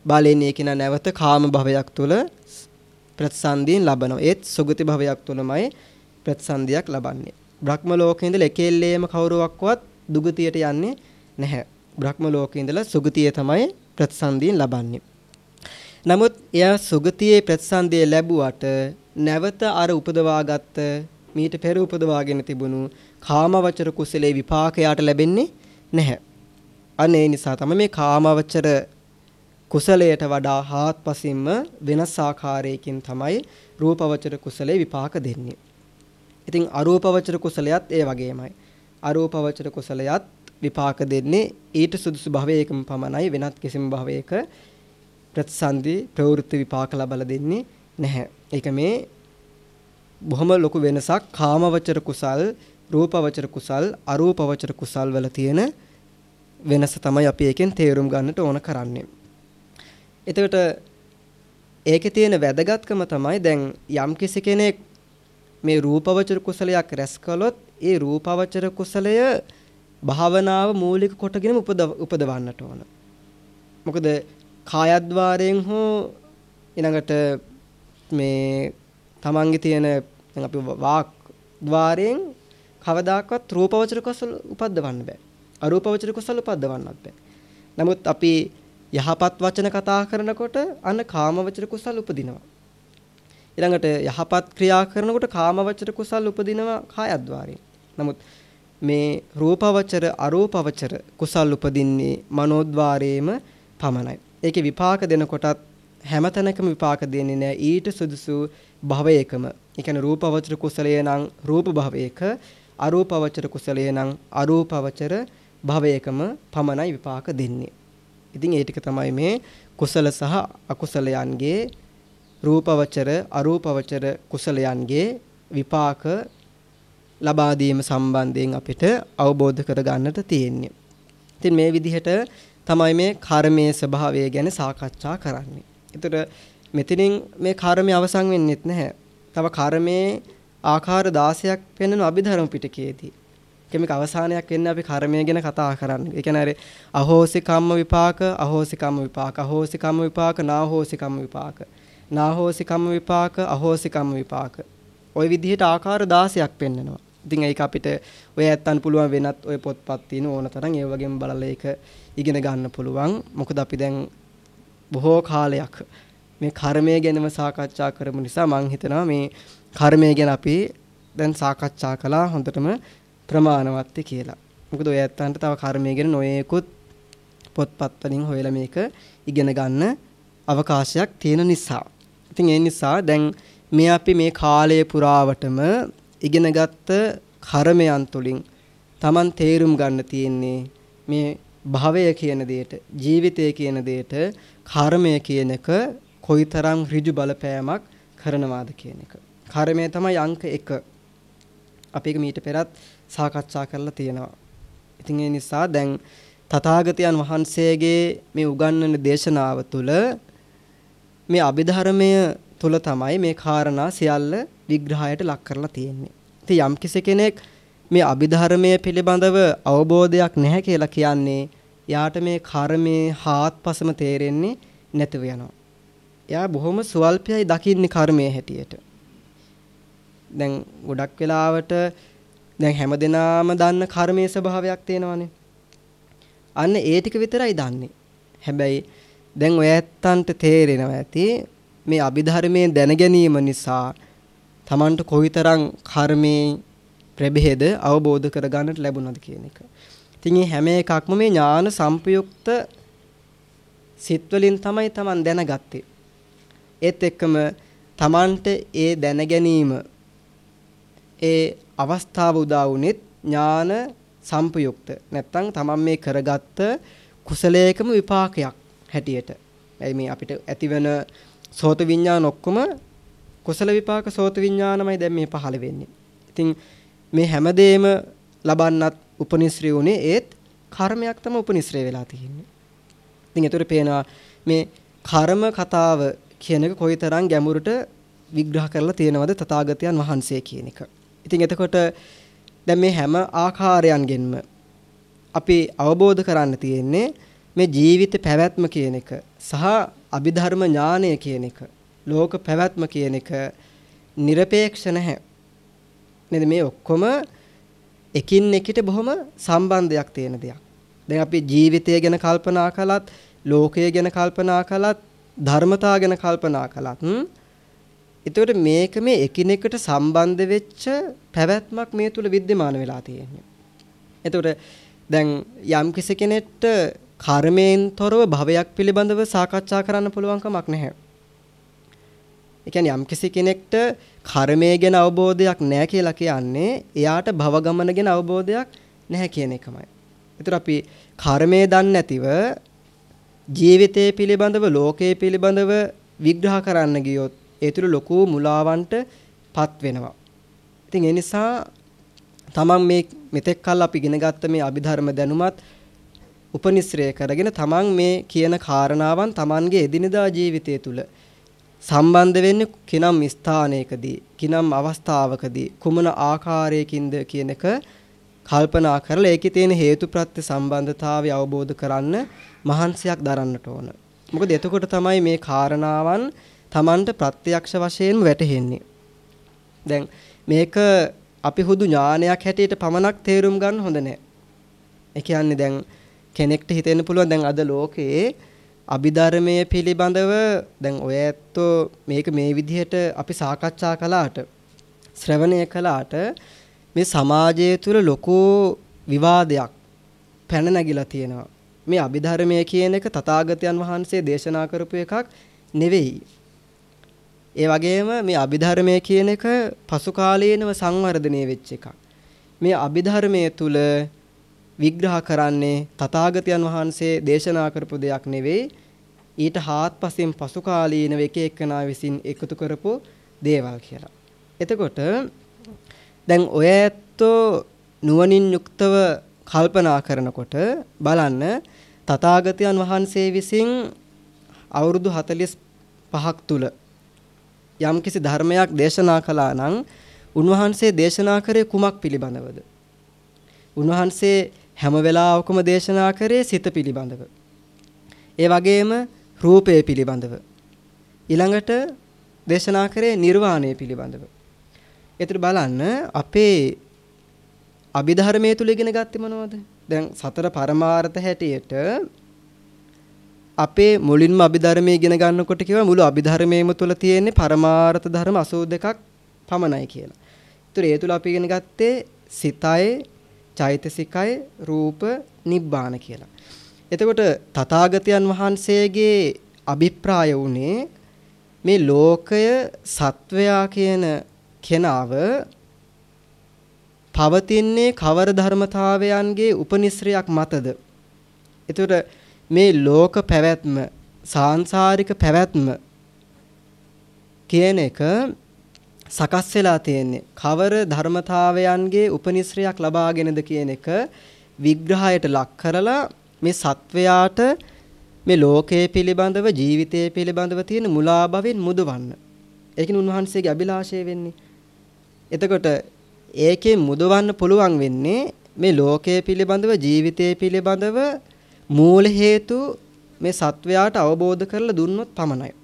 බලෙන් ඒ කෙනා නැවත කාම භවයක් තුල ප්‍රතිසන්දියෙන් ලබනවා. ඒත් සුගති භවයක් තුලමයි ප්‍රතිසන්දියක් ලබන්නේ. බ්‍රහ්ම ලෝකේ ඉඳලා එකෙල්ලේම කවුරුවක්වත් දුගතියට යන්නේ නැහැ. බ්‍රහ්ම ලෝකේ ඉඳලා සුගතිය තමයි ප්‍රතිසන්දියෙන් ලබන්නේ. නමුත් එයා සුගතියේ ප්‍රතිසන්දිය ලැබුවට නැවත අර උපදවාගත්ත මීට පෙර උපදවාගෙන තිබුණු කාමවචර කුසලේ විපාකයට ලැබෙන්නේ නැහැ. අන්න ඒ නිසා තමයි මේ කාමවචර කුසලයට වඩා හාත්පසින්ම වෙනස් ආකාරයකින් තමයි රූපවචර කුසලේ විපාක දෙන්නේ. ඉතින් අරූපවචර කුසලයත් ඒ වගේමයි. අරූපවචර කුසලයත් විපාක දෙන්නේ ඊට සුදුසු භවයකම පමණයි වෙනත් කිසිම භවයක ප්‍රතිසන්දි ප්‍රවෘත්ති විපාක ලබලා දෙන්නේ නැහැ. ඒක මේ බොහොම ලොකු වෙනසක් කාමවචර කුසල්, රූපවචර කුසල්, අරූපවචර කුසල් වල තියෙන වෙනස තමයි අපි එකෙන් තේරුම් ගන්නට ඕන කරන්නේ. එතකොට ඒකේ තියෙන වැදගත්කම තමයි දැන් යම් කෙනෙක් මේ රූපවචර කුසලයක් රැස් කළොත් ඒ රූපවචර කුසලය භාවනාව මූලික කොටගෙන උපදවන්නට ඕන. මොකද කායද්්වාරයෙන් හෝ ඊළඟට මේ තමන්ගේ තියෙන දැන් අපි වාක් ద్వාරයෙන් කවදාකවත් රූපවචර කුසල උපද්දවන්න බෑ. අරූපවචර කුසල උපද්දවන්නත් බෑ. නමුත් අපි යහපත් වචන කතා කරනකොට අන්න කාමවචර කුසල් උපදිනවා. ඊළඟට යහපත් ක්‍රියා කරනකොට කාමවචර කුසල් උපදිනවා කායද්්වාරයෙන්. නමුත් මේ රූපවචර අරූපවචර කුසල් උපදින්නේ මනෝද්වාරයේම පමණයි. ඒකේ විපාක දෙනකොටත් හැමතැනකම විපාක දෙන්නේ නැහැ. ඊට සුදුසු භවයකම. ඒ කියන්නේ රූපවචර කුසලයේ නම් රූප භවයක, අරූපවචර කුසලයේ නම් අරූපවචර භවයකම පමණයි විපාක දෙන්නේ. ඉතින් ඒ ටික තමයි මේ කුසල සහ අකුසලයන්ගේ රූපවචර අරූපවචර කුසලයන්ගේ විපාක ලබා දීම සම්බන්ධයෙන් අපිට අවබෝධ කරගන්නට තියෙන්නේ. ඉතින් මේ විදිහට තමයි මේ කර්මයේ ස්වභාවය ගැන සාකච්ඡා කරන්නේ. ඒතර මෙතනින් මේ කර්මය අවසන් වෙන්නේත් නැහැ. තව කර්මයේ ආකාර 16ක් පෙන්වන අභිධර්ම පිටකයේදී. කෙමික අවසානයක් වෙන්නේ අපි කර්මය ගැන කතා කරන්නේ. ඒ කියන්නේ අහෝසි කම්ම විපාක, අහෝසි කම්ම විපාක, අහෝසි කම්ම විපාක, නාහෝසි කම්ම විපාක. නාහෝසි කම්ම විපාක, අහෝසි කම්ම විපාක. ওই විදිහට ආකාර 16ක් පෙන්වනවා. ඉතින් ඒක අපිට ඔය ඇත්තන් පුළුවන් වෙනත් ඔය පොත්පත් තියෙන ඕන තරම් ඒ වගේම බලලා ඒක ඉගෙන ගන්න පුළුවන්. මොකද අපි දැන් බොහෝ කාලයක් මේ කර්මය ගැනම සාකච්ඡා කරමු නිසා මම හිතනවා මේ කර්මය ගැන අපි දැන් සාකච්ඡා කළා හොඳටම ප්‍රමාණවත්යි කියලා. මොකද ඔය ඇත්තන්ට තව කර්මය ගැන නොයේකුත් පොත්පත් වලින් හොයලා මේක ඉගෙන ගන්න අවකාශයක් තියෙන නිසා. ඉතින් ඒ නිසා දැන් මේ අපි මේ කාලය පුරාවටම ඉගෙනගත්ත කර්මයන් තුලින් Taman තේරුම් ගන්න තියෙන්නේ මේ භවය කියන දෙයට ජීවිතය කියන දෙයට කර්මය කියන එක කොයිතරම් ඍජු බලපෑමක් කරනවාද කියන එක. කර්මය තමයි අංක 1. අපි ඒක මීට පෙරත් සාකච්ඡා කරලා තියෙනවා. ඉතින් ඒ නිසා දැන් තථාගතයන් වහන්සේගේ මේ උගන්වන දේශනාව තුළ මේ අභිධර්මය තුළ තමයි මේ කාරණා සියල්ල විග්‍රහයට ලක් කරලා තියෙන්නේ. ඉතින් යම් කෙනෙක් මේ අභිධර්මය පිළිබඳව අවබෝධයක් නැහැ කියලා කියන්නේ යාට මේ කර්මයේ හාත්පසම තේරෙන්නේ නැතුව යනවා. එයා බොහොම සුවල්පයයි දකින්නේ කර්මයේ හැටියට. දැන් ගොඩක් වෙලාවට දැන් හැමදෙනාම දන්න කර්මයේ ස්වභාවයක් තියෙනවානේ. අන්න ඒ ටික විතරයි දන්නේ. හැබැයි දැන් ඔය ඇත්තන්ට තේරෙනවා ඇති මේ අභිධර්මයේ දැන ගැනීම නිසා Tamanට කොයිතරම් කර්මයේ ප්‍රභේද අවබෝධ කරගන්නට ලැබුණාද කියන එක. ඉතින් මේ හැම එකක්ම මේ ඥාන සංපයුක්ත සිත් වලින් තමයි Taman දැනගත්තේ. ඒත් එක්කම Tamanට ඒ දැන ගැනීම ඒ අවස්ථාව උදා වුනේත් ඥාන සංපයුක්ත නැත්තම් Taman මේ කරගත්ත කුසලයකම විපාකයක් හැටියට. එයි මේ අපිට ඇතිවෙන සෝත විඥාන ඔක්කොම කුසල විපාක සෝත විඥානමයි දැන් මේ පහළ වෙන්නේ. ඉතින් මේ හැමදේම ලබන්නත් උපනිශ්‍රේ උනේ ඒත් කර්මයක් තමයි උපනිශ්‍රේ වෙලා තියෙන්නේ. ඉතින් ඒතර පේනවා මේ කර්ම කතාව කියන එක කොයිතරම් ගැඹුරට විග්‍රහ කරලා තියෙනවද තථාගතයන් වහන්සේ කියන එක. ඉතින් එතකොට දැන් මේ හැම ආකාරයන්ගෙන්ම අපි අවබෝධ කරන්න තියෙන්නේ මේ ජීවිත පැවැත්ම කියන එක සහ අභිධර්ම ඥානය කියන එක ලෝක පැවැත්ම කියන එක নিরপেক্ষ නැහැ. නේද මේ ඔක්කොම එකින් එකට බොහොම සම්බන්ධයක් තියෙන දෙයක්. දැන් අපි ජීවිතය ගැන කල්පනා කළත්, ලෝකය ගැන කල්පනා කළත්, ධර්මතා ගැන කල්පනා කළත් එතකොට මේක මේ එකිනෙකට සම්බන්ධ වෙච්ච පැවැත්මක් මේ තුල विद्यमान වෙලා තියෙන්නේ. එතකොට දැන් යම් කෙනෙක්ට කර්මයෙන් තොරව භවයක් පිළිබඳව සාකච්ඡා කරන්න පුළුවන් කමක් නැහැ. ඒ කියන්නේ යම් කෙනෙක්ට කර්මය ගැන අවබෝධයක් නැහැ කියලා කියන්නේ එයාට භව ගමන ගැන අවබෝධයක් නැහැ කියන එකමයි. ඒතර අපි කර්මය දන්නේ නැතිව ජීවිතය පිළිබඳව ලෝකය පිළිබඳව විග්‍රහ කරන්න ගියොත් ඒ තුළ ලොකු මුලාවන්ට පත් වෙනවා. ඉතින් ඒ නිසා තමන් මේ මෙතෙක් කල් අපි ඉගෙන ගත්ත මේ අභිධර්ම දැනුමත් උපනිශ්‍රය කරගෙන තමන් මේ කියන කාරණාවන් තමන්ගේ එදිනදා ජීවිතය තුළ සම්බන්ධ වෙන්නේ කිනම් ස්ථානයකදී කිනම් අවස්ථාවකදී කුමන ආකාරයකින්ද කියන එක කල්පනා කරලා ඒකේ තියෙන හේතුප්‍රත්‍ය සම්බන්ධතාවය අවබෝධ කරන්න මහන්සියක් දරන්නට ඕන. මොකද එතකොට තමයි මේ කාරණාවන් Tamanට ප්‍රත්‍යක්ෂ වශයෙන්ම වැටහෙන්නේ. දැන් මේක අපි හුදු ඥානයක් හැටියට පමණක් තේරුම් ගන්න හොඳ නැහැ. ඒ කියන්නේ දැන් කෙනෙක්ට හිතෙන්න පුළුවන් දැන් අද ලෝකයේ අභිධර්මයේ පිළිබඳව දැන් ඔය ඇත්තෝ මේක මේ විදිහට අපි සාකච්ඡා කළාට ශ්‍රවණය කළාට මේ සමාජය තුළ ලොකු විවාදයක් පැන නැගිලා තියෙනවා. මේ අභිධර්මය කියන එක තථාගතයන් වහන්සේ දේශනා කරපු එකක් නෙවෙයි. ඒ වගේම මේ අභිධර්මය කියන එක පසු කාලීනව සංවර්ධනය වෙච්ච එකක්. මේ අභිධර්මයේ තුල විග්‍රහ කරන්නේ තථාගතයන් වහන්සේ දේශනා කරපු දෙයක් නෙවෙයි ඊට හාත්පසින් පසු කාලීනව එක එක්කනා විසින් එකතු කරපු දේවල් කියලා. එතකොට දැන් ඔය ඇත්තෝ නුවණින් යුක්තව කල්පනා කරනකොට බලන්න තථාගතයන් වහන්සේ විසින් අවුරුදු 45ක් තුල යම්කිසි ධර්මයක් දේශනා කළා නම් උන්වහන්සේ දේශනා කරේ කුමක් පිළිබඳවද? උන්වහන්සේ හැම වෙලාවකම දේශනා කරේ සිත පිළිබඳව. ඒ වගේම රූපය පිළිබඳව. ඊළඟට දේශනා කරේ නිර්වාණය පිළිබඳව. ඒතර බලන්න අපේ අභිධර්මයේ තුල ඉගෙන ගත්තේ මොනවද? දැන් සතර පරමාර්ථ හැටියට අපේ මුලින්ම අභිධර්මයේ ඉගෙන ගන්නකොට කිව්වා මුළු අභිධර්මයේම තුල තියෙන්නේ පරමාර්ථ ධර්ම 82ක් පමණයි කියලා. ඒතර ඒ තුල අපි ඉගෙන ගත්තේ සිතයි චෛතසිකය රූප නිබ්බාන කියලා. එතකොට තථාගතයන් වහන්සේගේ අභිප්‍රාය වුණේ මේ ලෝකය සත්වයා කියන කෙනාව පවතින්නේ කවර ධර්මතාවයන්ගේ උපනිශ්‍රයක් මතද? එතකොට මේ ලෝක පැවැත්ම සාංශාරික පැවැත්ම කියන එක සකස් වෙලා තියෙන්නේ කවර ධර්මතාවයන්ගේ උපනිශ්‍රයක් ලබාගෙනද කියන එක විග්‍රහයට ලක් කරලා මේ සත්වයාට මේ ලෝකයේ පිළිබඳව ජීවිතයේ පිළිබඳව තියෙන මුලාභවෙන් මුදවන්න. ඒකින් උන්වහන්සේගේ අභිලාෂය වෙන්නේ. එතකොට ඒකේ මුදවන්න පුළුවන් වෙන්නේ මේ ලෝකයේ පිළිබඳව ජීවිතයේ පිළිබඳව මූල හේතු මේ සත්වයාට අවබෝධ කරලා දුන්නොත් පමණයි.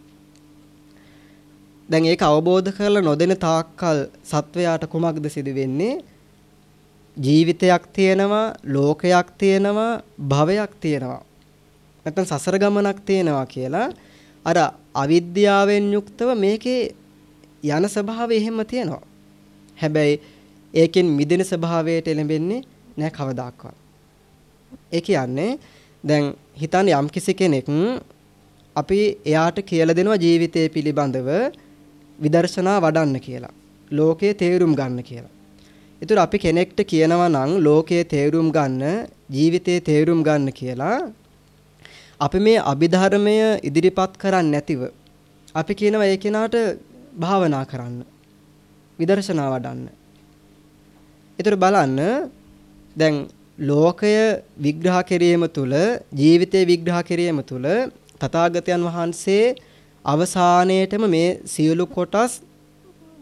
දැන් ඒක අවබෝධ කරලා නොදෙන තාක්කල් සත්වයාට කුමක්ද සිදු වෙන්නේ? ජීවිතයක් තියෙනවා, ලෝකයක් තියෙනවා, භවයක් තියෙනවා. නැත්නම් සසර ගමනක් තියෙනවා කියලා අර අවිද්‍යාවෙන් යුක්තව මේකේ යන ස්වභාවය එහෙම තියෙනවා. හැබැයි ඒකෙන් මිදෙන ස්වභාවයට එළඹෙන්නේ නැහැ කවදාක්වත්. ඒ කියන්නේ දැන් හිතන්න යම්කිසි කෙනෙක් අපි එයාට කියලා දෙනවා ජීවිතය පිළිබඳව විදර්ශනා වඩන්න කියලා. ලෝකයේ තේරුම් ගන්න කියලා. ඒතර අපි කෙනෙක්ට කියනවා නම් ලෝකයේ තේරුම් ගන්න, ජීවිතයේ තේරුම් ගන්න කියලා අපි මේ අභිධර්මය ඉදිරිපත් කරන්නේ නැතිව අපි කියනවා ඒ කෙනාට භාවනා කරන්න. විදර්ශනා වඩන්න. ඒතර බලන්න දැන් ලෝකය විග්‍රහ කිරීම තුළ ජීවිතය විග්‍රහ කිරීම තුළ තථාගතයන් වහන්සේ අවසානයේටම මේ සියලු කොටස්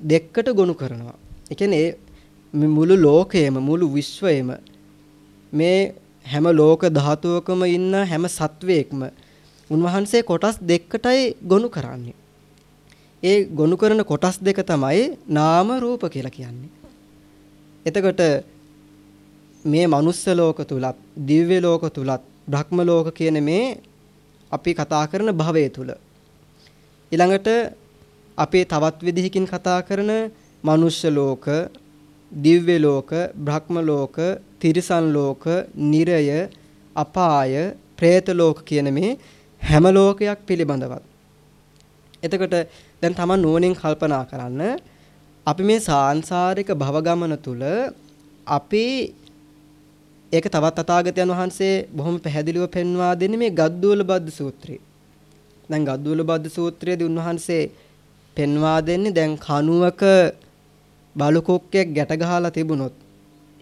දෙකට ගොනු කරනවා. ඒ කියන්නේ මුළු ලෝකයම මුළු විශ්වයම මේ හැම ලෝක ධාතුවකම ඉන්න හැම සත්වයකම උන්වහන්සේ කොටස් දෙකකටයි ගොනු කරන්නේ. ඒ ගොනු කරන කොටස් දෙක තමයි නාම රූප කියලා කියන්නේ. එතකොට මේ මනුස්ස ලෝක තුලත් දිව්‍ය ලෝක තුලත් බ්‍රහ්ම ලෝක කියන මේ අපි කතා කරන භවය තුල ඊළඟට අපේ තවත් විදිහකින් කතා කරන මනුෂ්‍ය ලෝක දිව්‍ය ලෝක බ්‍රහ්ම ලෝක තිරිසන් ලෝක නිරය අපාය പ്രേත ලෝක කියන මේ හැම ලෝකයක් පිළිබඳවත් එතකොට දැන් Taman නුවණින් කල්පනා කරන්න අපි මේ සාංශාරික භව ගමන තුල අපි ඒක තවත් තථාගතයන් වහන්සේ බොහොම පැහැදිලිව පෙන්වා දෙන්නේ මේ ගද්දුවල බද්ද සූත්‍රය. දැන් ගද්දුවල බද්ද සූත්‍රයේදී උන්වහන්සේ පෙන්වා දෙන්නේ දැන් කණුවක බලු කුක්කෙක් ගැට ගහලා තිබුණොත්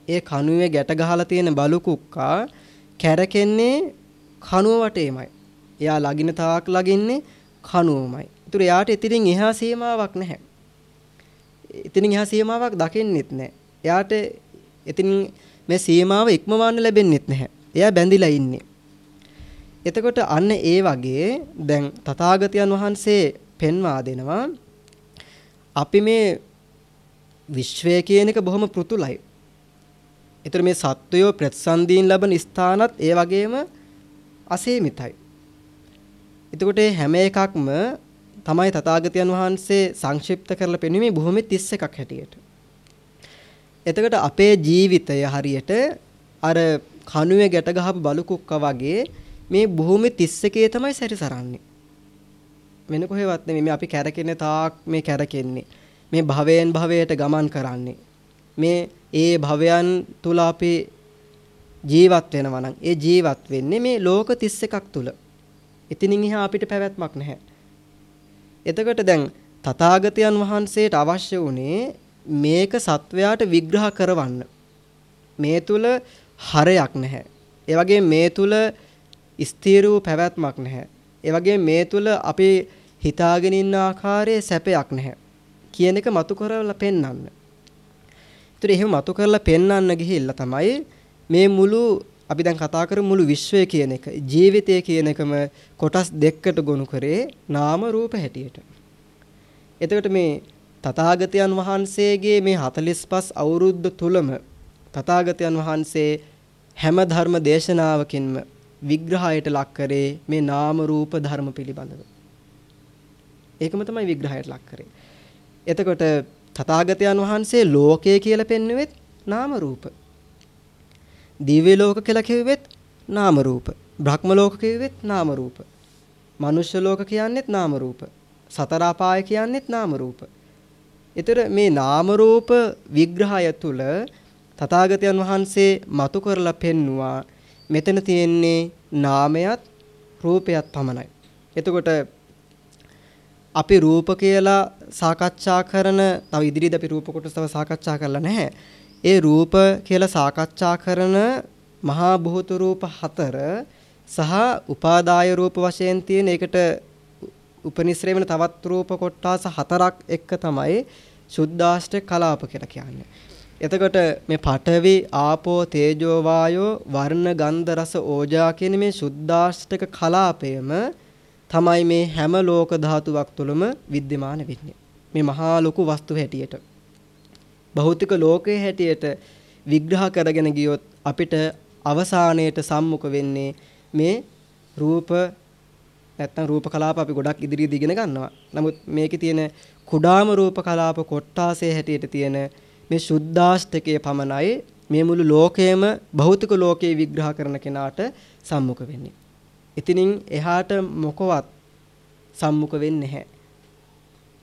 ඒ කණුවේ ගැට ගහලා තියෙන බලු කුක්කා කැරකෙන්නේ කණුව වටේමයි. එයා ලගින තාක් ලගින්නේ කණුවමයි. ඒතර එයාට ඉතින් එහා සීමාවක් නැහැ. ඉතින් එහා සීමාවක් දකින්නෙත් නැහැ. එයාට ඉතින් මේ සීමාව ඉක්මවන්න ලැබෙන්නෙත් නැහැ. එයා බැඳිලා ඉන්නේ. එතකොට අන්න ඒ වගේ දැන් තථාගතයන් වහන්සේ පෙන්වා දෙනවා අපි මේ විශ්වය කියන එක බොහොම පෘතුලයි. ඒතර මේ සත්වයෝ ප්‍රතිසන්දීන් ලබන ස්ථානත් ඒ වගේම අසීමිතයි. එතකොට හැම එකක්ම තමයි තථාගතයන් වහන්සේ සංක්ෂිප්ත කරලා පෙන්වීමේ භූමි 31ක් හැටියට. එතකොට අපේ ජීවිතය හරියට අර කණුවේ ගැට ගහපු බලු කුක්ක වගේ මේ භූමි 31 තමයි සැරිසරන්නේ. වෙන කොහෙවත් නෙමෙයි මේ අපි කැරකෙන තාක් මේ කැරකෙන්නේ. මේ භවයෙන් භවයට ගමන් කරන්නේ. මේ ඒ භවයන් තුල අපි ජීවත් වෙනවා නම් ඒ ජීවත් වෙන්නේ මේ ලෝක 31ක් තුල. ඉතින් එහා අපිට පැවැත්මක් නැහැ. එතකොට දැන් තථාගතයන් වහන්සේට අවශ්‍ය වුණේ මේක සත්වයාට විග්‍රහ කරවන්න. මේ තුල හරයක් නැහැ. ඒ වගේ මේ තුල ස්ථීර වූ පැවැත්මක් නැහැ. ඒ වගේ මේ තුල අපි හිතාගෙන ඉන්න ආකාරයේ සැපයක් නැහැ. කියන එක මතු කරලා පෙන්වන්න. ඒතර එහෙම මතු කරලා පෙන්වන්න ගිහිල්ලා තමයි මේ මුළු අපි දැන් කතා කරමු මුළු විශ්වය කියන එක ජීවිතය කියන එකම කොටස් දෙකකට ගොනු කරේ නාම රූප හැටියට. එතකොට මේ තථාගතයන් වහන්සේගේ මේ 45 අවුරුද්ද තුලම තථාගතයන් වහන්සේ හැම ධර්ම දේශනාවකින්ම විග්‍රහයට ලක් කරේ මේ නාම රූප ධර්ම පිළිබඳව. ඒකම තමයි විග්‍රහයට ලක් කරේ. එතකොට තථාගතයන් වහන්සේ ලෝකය කියලා පෙන්වෙත් නාම රූප. දිව්‍ය ලෝක කියලා කිව්වෙත් නාම රූප. බ්‍රහ්ම ලෝක කිව්වෙත් නාම රූප. මනුෂ්‍ය ලෝක කියන්නේත් නාම රූප. සතර අපාය කියන්නේත් නාම රූප. ඒතර මේ නාම රූප විග්‍රහය තුල තථාගතයන් වහන්සේ මතු කරලා පෙන්නවා මෙතන තියෙන්නේ නාමයත් රූපයත් පමණයි. එතකොට අපි රූප කියලා සාකච්ඡා කරන තව ඉදිරියේදී අපි රූප කොටස තව සාකච්ඡා කරලා නැහැ. ඒ රූප කියලා සාකච්ඡා කරන මහා භූත රූප හතර සහ උපාදාය රූප වශයෙන් තියෙන ඒකට උපනිශ්‍රේ වෙන තවත් රූප කොටස් හතරක් එක්ක තමයි සුද්දාෂ්ටක කලාප කියලා කියන්නේ. එතකොට මේ පඨවි ආපෝ තේජෝ වායෝ වර්ණ ගන්ධ රස ඕජා කියන මේ සුද්දාෂ්ටක කලාපයම තමයි මේ හැම ලෝක ධාතුවක් තුළම विद्यमान වෙන්නේ. මේ මහා ලොකු වස්තු හැටියට. භෞතික ලෝකයේ හැටියට විග්‍රහ කරගෙන ගියොත් අපිට අවසානයේට සම්මුඛ වෙන්නේ මේ රූප නැත්තම් රූප කලාප අපි ගොඩක් ඉදිරියේදී ඉගෙන ගන්නවා. නමුත් මේකේ තියෙන කුඩාම රූප කලාප කොට්ටාසේ හැටියට තියෙන මේ සුද්දාෂ්ටකයේ පමණයි මේ මුළු ලෝකයේම භෞතික ලෝකයේ විග්‍රහ කරන කෙනාට සම්මුඛ වෙන්නේ. ඉතිනින් එහාට මොකවත් සම්මුඛ වෙන්නේ නැහැ.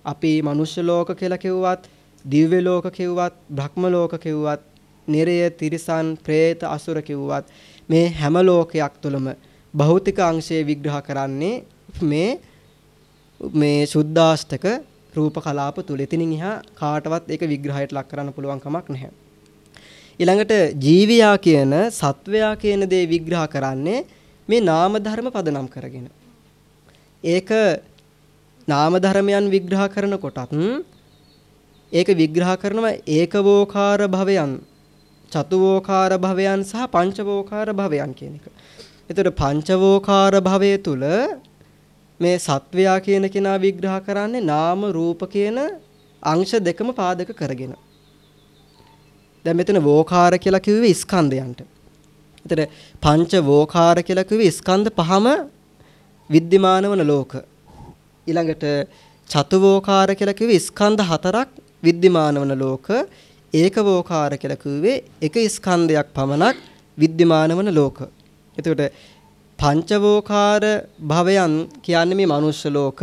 අපි මනුෂ්‍ය ලෝක කියලා කිව්වත්, දිව්‍ය ලෝක කිව්වත්, බ්‍රහ්ම ලෝක කිව්වත්, නිරය, තිරිසන්, പ്രേත, අසුර කිව්වත් මේ හැම ලෝකයක් තුළම භෞතික අංශය විග්‍රහ කරන්නේ මේ මේ සුද්දාෂ්ටක රූප කලාප තුල. එතනින් එහා කාටවත් ඒක විග්‍රහයට ලක් කරන්න පුළුවන් කමක් නැහැ. ඊළඟට ජීවියා කියන සත්වයා කියන දේ විග්‍රහ කරන්නේ මේ නාම ධර්ම පදනම් කරගෙන. ඒක නාම ධර්මයන් විග්‍රහ කරනකොටත් ඒක විග්‍රහ කරනවා ඒකවෝකාර භවයන් චතුවෝකාර භවයන් සහ පංචවෝකාර භවයන් කියන එක. එතකොට පංචවෝකාර භවයේ තුල මේ සත්වයා කියන කෙනා විග්‍රහ කරන්නේ නාම රූප කියන අංශ දෙකම පාදක කරගෙන. දැන් මෙතන වෝකාර කියලා කිව්වේ ස්කන්ධයන්ට. එතන පංච වෝකාර කියලා කිව්වේ ස්කන්ධ පහම විද්‍යමාන වන ලෝක. ඊළඟට චතුවෝකාර කියලා කිව්වේ ස්කන්ධ හතරක් විද්‍යමාන වන ලෝක. ඒකවෝකාර කියලා කිව්වේ එක ස්කන්ධයක් පමණක් විද්‍යමාන වන ලෝක. එතකොට පංචවෝකාර භවයන් කියන්නේ මේ මනුෂ්‍ය ලෝක,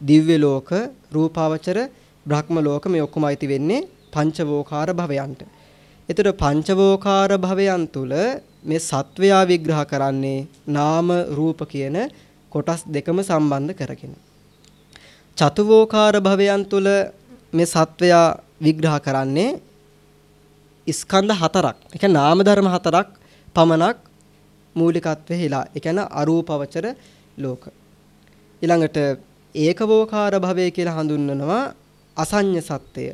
දිව්‍ය ලෝක, රූපාවචර, බ්‍රහ්ම ලෝක මේ ඔක්කොම අයිති වෙන්නේ පංචවෝකාර භවයන්ට. එතකොට පංචවෝකාර භවයන් තුල මේ සත්වයා විග්‍රහ කරන්නේ නාම රූප කියන කොටස් දෙකම සම්බන්ධ කරගෙන. චතුවෝකාර භවයන් තුල මේ සත්වයා විග්‍රහ කරන්නේ ස්කන්ධ හතරක්. ඒ කියන්නේ නාම ධර්ම හතරක් පමණක් මූලිකත්වෙහිලා. ඒ කියන්නේ අරූපවචර ලෝක. ඊළඟට ඒකවෝකාර භවය කියලා හඳුන්වනවා අසඤ්ඤ සත්‍යය.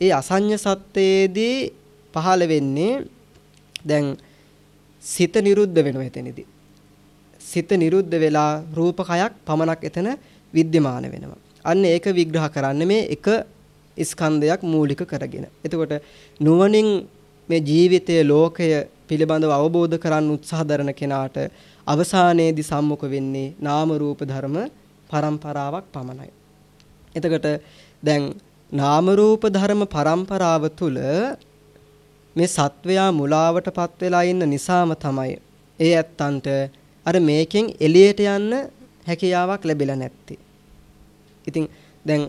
ඒ අසඤ්ඤ සත්‍යයේදී පහළ වෙන්නේ දැන් සිත නිරුද්ධ වෙනවා එතනදී. සිත නිරුද්ධ වෙලා රූපකයක් පමණක් එතන විද්‍යමාන වෙනවා. අන්න ඒක විග්‍රහ කරන්න මේ එක ස්කන්ධයක් මූලික කරගෙන. එතකොට නුවණින් මේ ජීවිතයේ ලෝකය පිළිබඳව අවබෝධ කරන්න උත්සාහ දරන කෙනාට අවසානයේදී සම්මුඛ වෙන්නේ නාම රූප ධර්ම පරම්පරාවක් පමණයි. එතකොට දැන් නාම රූප ධර්ම පරම්පරාව තුල මේ සත්වයා මුලාවටපත් වෙලා ඉන්න නිසාම තමයි ඒ ඇත්තන්ට අර මේකෙන් එළියට යන්න හැකියාවක් ලැබිලා නැත්තේ. ඉතින් දැන්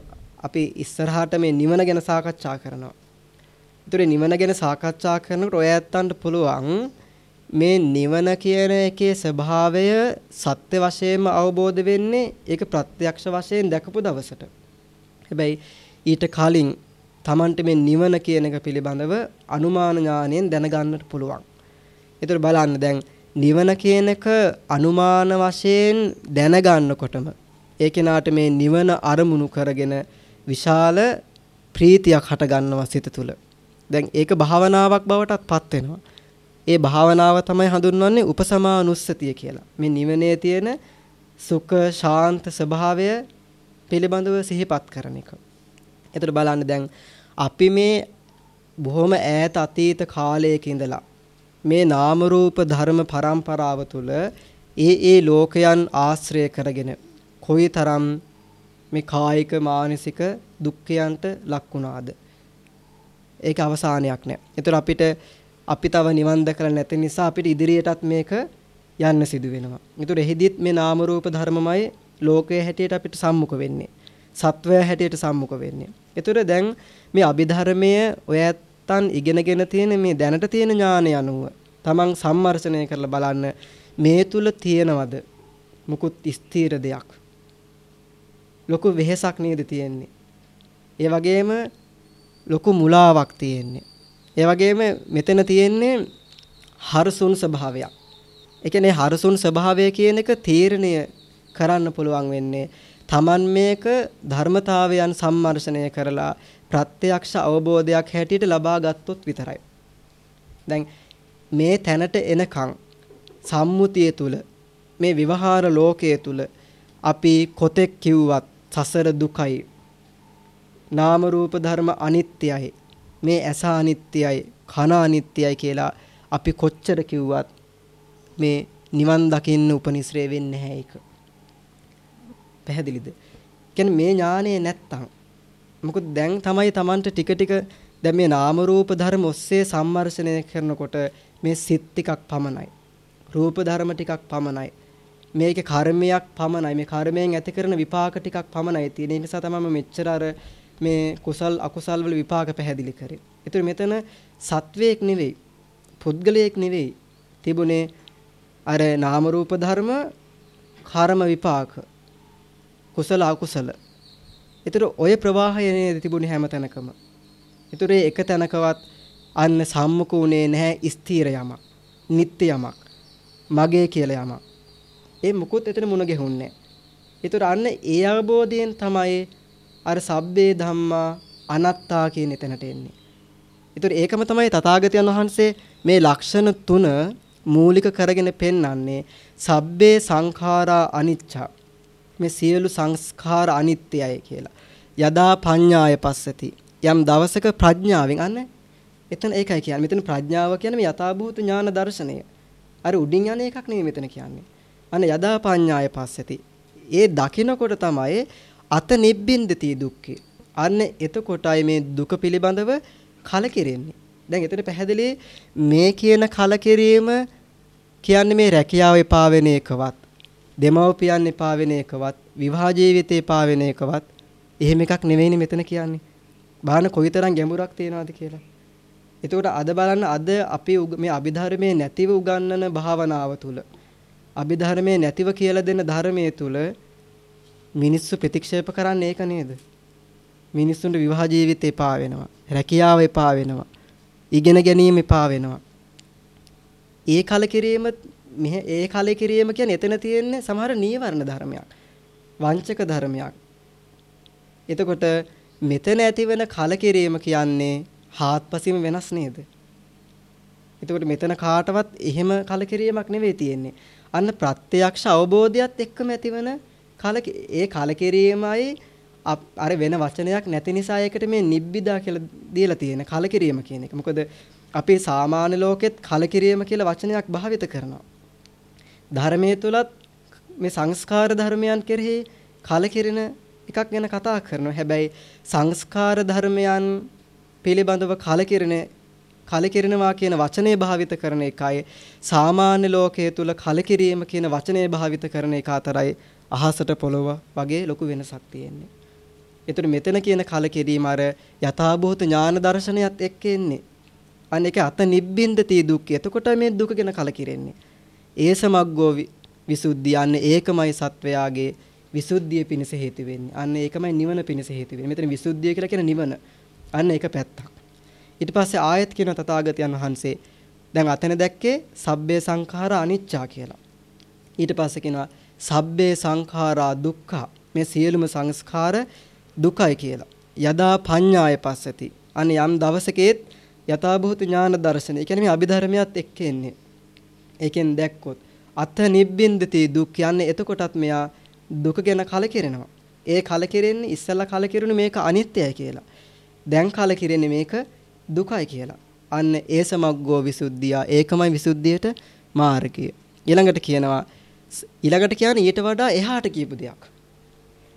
අපි ඉස්සරහට මේ නිවන ගැන සාකච්ඡා කරනවා. ඒතර නිවන ගැන සාකච්ඡා කරනකොට ඔය ඇත්තන්ට පුළුවන් මේ නිවන කියන එකේ ස්වභාවය සත්‍ය වශයෙන්ම අවබෝධ වෙන්නේ ඒක ප්‍රත්‍යක්ෂ වශයෙන් දැකපු දවසට. හැබැයි ඊට කලින් Tamanට මේ නිවන කියන එක පිළිබඳව අනුමාන ඥාණයෙන් දැනගන්නට පුළුවන්. ඒතර බලන්න දැන් නිවන කියන එක අනුමාන වශයෙන් දැනගන්නකොටම ඒ කෙනාට මේ නිවන අරමුණු කරගෙන විශාල ප්‍රීතියක් හට ගන්නවා සිත තුළ. දැන් ඒක භාවනාවක් බවටත් පත් වෙනවා. ඒ භාවනාව තමයි හඳුන්වන්නේ උපසමානුස්සතිය කියලා. මේ නිවනේ තියෙන සුඛ ශාන්ත ස්වභාවය පිළිබඳව සිහිපත් කරන එක. එතකොට බලන්න දැන් අපි මේ බොහොම ඈත අතීත කාලයක ඉඳලා මේ නාම රූප ධර්ම පරම්පරාව තුළ ඒ ඒ ලෝකයන් ආශ්‍රය කරගෙන කොයිතරම් මේ කායික මානසික දුක්ඛයන්ට ලක් වුණාද ඒක අවසානයක් නෑ. ඒතර අපිට අපි තව නිවන් දැකලා නැති නිසා අපිට ඉදිරියටත් මේක යන්න සිදු වෙනවා. ඒතර එහිදීත් මේ නාම රූප ධර්මමයි ලෝකයේ හැටියට අපිට සම්මුඛ වෙන්නේ. සත්වය හැටියට සම්මුඛ වෙන්නේ. ඒතර දැන් මේ අභිධර්මය ඔය ඇත්තන් ඉගෙනගෙන තියෙන මේ දැනට තියෙන ඥානය අනුව තමන් සම්මර්ෂණය කරලා බලන්න මේ තුල තියෙනවද මුකුත් ස්ථීර දෙයක්. ලොකු වෙහෙසක් නේද තියෙන්නේ. ඒ වගේම ලොකු මුලාවක් තියෙන්නේ. ඒ වගේම මෙතන තියෙන්නේ හරසුන් ස්වභාවයක්. ඒ කියන්නේ හරසුන් ස්වභාවය කියන එක තීරණය කරන්න පුළුවන් වෙන්නේ Taman මේක ධර්මතාවයන් සම්මර්ෂණය කරලා ප්‍රත්‍යක්ෂ අවබෝධයක් හැටියට ලබා ගත්තොත් විතරයි. දැන් මේ තැනට එනකන් සම්මුතිය තුල මේ විවහාර ලෝකයේ තුල අපි කොතෙක් කිව්වත් සසර දුකයි නාම රූප ධර්ම අනිත්‍යයි මේ ඇස අනිත්‍යයි කන අනිත්‍යයි කියලා අපි කොච්චර කිව්වත් මේ නිවන් දකින්න උපනිශ්‍රේ වෙන්නේ නැහැ ඒක. පැහැදිලිද? කියන්නේ මේ ඥානය නැත්තම් මොකද දැන් තමයි Tamanට ටික ටික දැන් මේ නාම රූප ධර්ම ඔස්සේ සම්මර්ෂණය කරනකොට මේ සිත් ටිකක් පමණයි. රූප ධර්ම ටිකක් පමණයි. මේකේ කර්මයක් පමණයි. මේ කර්මයෙන් ඇති කරන විපාක ටිකක් පමණයි තියෙන. ඒ නිසා තමයි මෙච්චර අර මේ කුසල් අකුසල් වල විපාක පැහැදිලි කරේ. ඒතර මෙතන සත්වයක් නෙවෙයි, පුද්ගලයෙක් නෙවෙයි. තිබුණේ අර නාම රූප ධර්ම කර්ම විපාක කුසල අකුසල. ඒතර ඔය ප්‍රවාහය නේද තිබුණේ හැම තැනකම. ඒතර එක තැනකවත් අන්න සම්මුඛ උනේ නැහැ ස්ථීර යමක්, නිත්‍ය යමක්, මගේ කියලා යමක්. ඒ මුකුත් එතන මුණ ගැහුන්නේ නැහැ. ඒතර අන්න ඒ අවබෝධයෙන් තමයි අර සබ්බේ ධම්මා අනත්තා කියන එතනට එන්නේ. ඒතර ඒකම තමයි තථාගතයන් වහන්සේ මේ ලක්ෂණ තුන මූලික කරගෙන පෙන්වන්නේ සබ්බේ සංඛාරා අනිච්චා. මේ සියලු සංස්කාර අනිත්‍යයි කියලා. යදා පඤ්ඤාය පස්සති. යම් දවසක ප්‍රඥාවෙන් අන්න එතන ඒකයි කියන්නේ. මෙතන ප්‍රඥාව කියන්නේ මේ යථාභූත ඥාන දර්ශනය. අර උඩින් යන එකක් නෙමෙයි මෙතන කියන්නේ. අන්න යදා පඤ්ඤාය පස්සති. ඒ දකිනකොට තමයි අත නිබ්බින්දති දුක්ඛේ. අන්න එතකොටයි මේ දුක පිළිබඳව කලකිරෙන්නේ. දැන් එතන පැහැදිලි මේ කියන කලකිරීම කියන්නේ මේ රැකියාව එපා වෙන එකවත් දෙමව්පියන් එපා වෙන එකවත් විවාහ ජීවිතේ එපා වෙන එකවත් එහෙම එකක් නෙවෙයිනේ මෙතන කියන්නේ. බාහන කොයිතරම් ගැඹුරක් තියනවද කියලා. එතකොට අද බලන්න අද අපි මේ අභිධර්මයේ නැතිව උගන්වන භාවනාව තුල අභිධර්මයේ නැතිව කියලා දෙන ධර්මයේ තුල මිනිස්සු ප්‍රතික්ෂේප කරන්නේ ඒක නේද? මිනිස්සුන්ට විවාහ ජීවිත එපා වෙනවා. රැකියාව එපා වෙනවා. ඉගෙන ගැනීම එපා වෙනවා. ඒ කලකිරීම මෙහ ඒ කලකිරීම කියන්නේ එතන තියෙන්නේ සමහර නීවරණ ධර්මයක්. වංචක ධර්මයක්. එතකොට මෙතන ඇතිවන කලකිරීම කියන්නේ හාත්පසින්ම වෙනස් නේද? එතකොට මෙතන කාටවත් එහෙම කලකිරීමක් නෙවෙයි තියෙන්නේ. අන්න ප්‍රත්‍යක්ෂ අවබෝධයත් එක්කම ඇතිවන කල ඒ කලකිරීමයි අර වෙන වචනයක් නැති නිසා ඒකට මේ නිබ්බිදා කියලා දීලා තියෙන කලකිරීම කියන එක. මොකද අපේ සාමාන්‍ය ලෝකෙත් කලකිරීම කියලා වචනයක් භාවිත කරනවා. ධර්මයේ තුලත් මේ සංස්කාර ධර්මයන් කෙරෙහි කලකිරෙන එකක් ගැන කතා කරනවා. හැබැයි සංස්කාර ධර්මයන් පිළිබඳව කලකිරෙන කලකිරෙනවා කියන වචනේ භාවිත කරන එකයි සාමාන්‍ය ලෝකයේ තුල කලකිරීම කියන වචනේ භාවිත කරන එක අතරයි අහසට පොළව වගේ ලොකු වෙනසක් තියෙන්නේ. ඒතර මෙතන කියන කලකිරීම අර යථාභූත ඥාන දර්ශනයත් එක්ක එන්නේ. අන්න ඒක අත නිබ්බින්දති දුක්ඛ. එතකොට මේ දුක ගැන කලකිරෙන්නේ. ඒ සමග්ගෝ විසුද්ධිය අන්න ඒකමයි සත්වයාගේ විසුද්ධිය පිණිස හේතු වෙන්නේ. අන්න ඒකමයි නිවන පිණිස හේතු වෙන්නේ. මෙතන විසුද්ධිය කියලා කියන නිවන. අන්න ඒක පැත්තක්. ඊට පස්සේ ආයත් කියන තථාගතයන් වහන්සේ දැන් අතන දැක්කේ සබ්බේ සංඛාර අනිච්චා කියලා. ඊට පස්සේ කියනවා සබ්බේ සංඛාරා දුක්ඛ මේ සියලුම සංස්කාර දුකයි කියලා. යදා පඤ්ඤාය පස්සති. අනේ යම් දවසකේත් යථාභූත ඥාන දර්ශනය. ඒ කියන්නේ මේ අභිධර්මයත් එක්ක එන්නේ. ඒකෙන් දැක්කොත් අත නිබ්බින්දති දුක් කියන්නේ එතකොටත් මෙයා දුක ගැන කලකිරෙනවා. ඒ කලකිරෙන්නේ ඉස්සලා කලකිරුණේ මේක අනිත්‍යයි කියලා. දැන් කලකිරෙන්නේ මේක දුකයි කියලා. අන්න ඒ සමග්ගෝ විසුද්ධිය ඒකමයි විසුද්ධියට මාර්ගය. ඊළඟට කියනවා ඊළඟට කියන්නේ ඊට වඩා එහාට කියපු දෙයක්.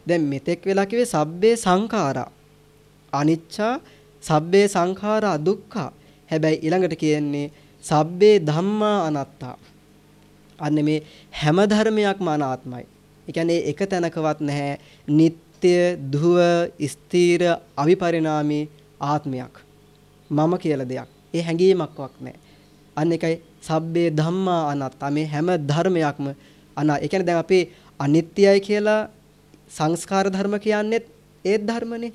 දැන් මෙතෙක් වෙලා කිව්වේ සබ්බේ සංඛාරා අනිච්චා සබ්බේ සංඛාරා දුක්ඛා. හැබැයි ඊළඟට කියන්නේ සබ්බේ ධම්මා අනාත්තා. අන්න මේ හැම ධර්මයක්ම අනාත්මයි. ඒ කියන්නේ එක තැනකවත් නැහැ නিত্য ධුව ස්ථීර අවිපරිණාමී ආත්මයක්. මම කියලා දෙයක්. ඒ හැඟීමක්වත් නැහැ. අන්න එකයි සබ්බේ ධම්මා අනාත්තා මේ හැම ධර්මයක්ම අනා ඒ කියන්නේ දැන් අපි අනිත්‍යයි කියලා සංස්කාර ධර්ම කියන්නේත් ඒත් ධර්මනේ.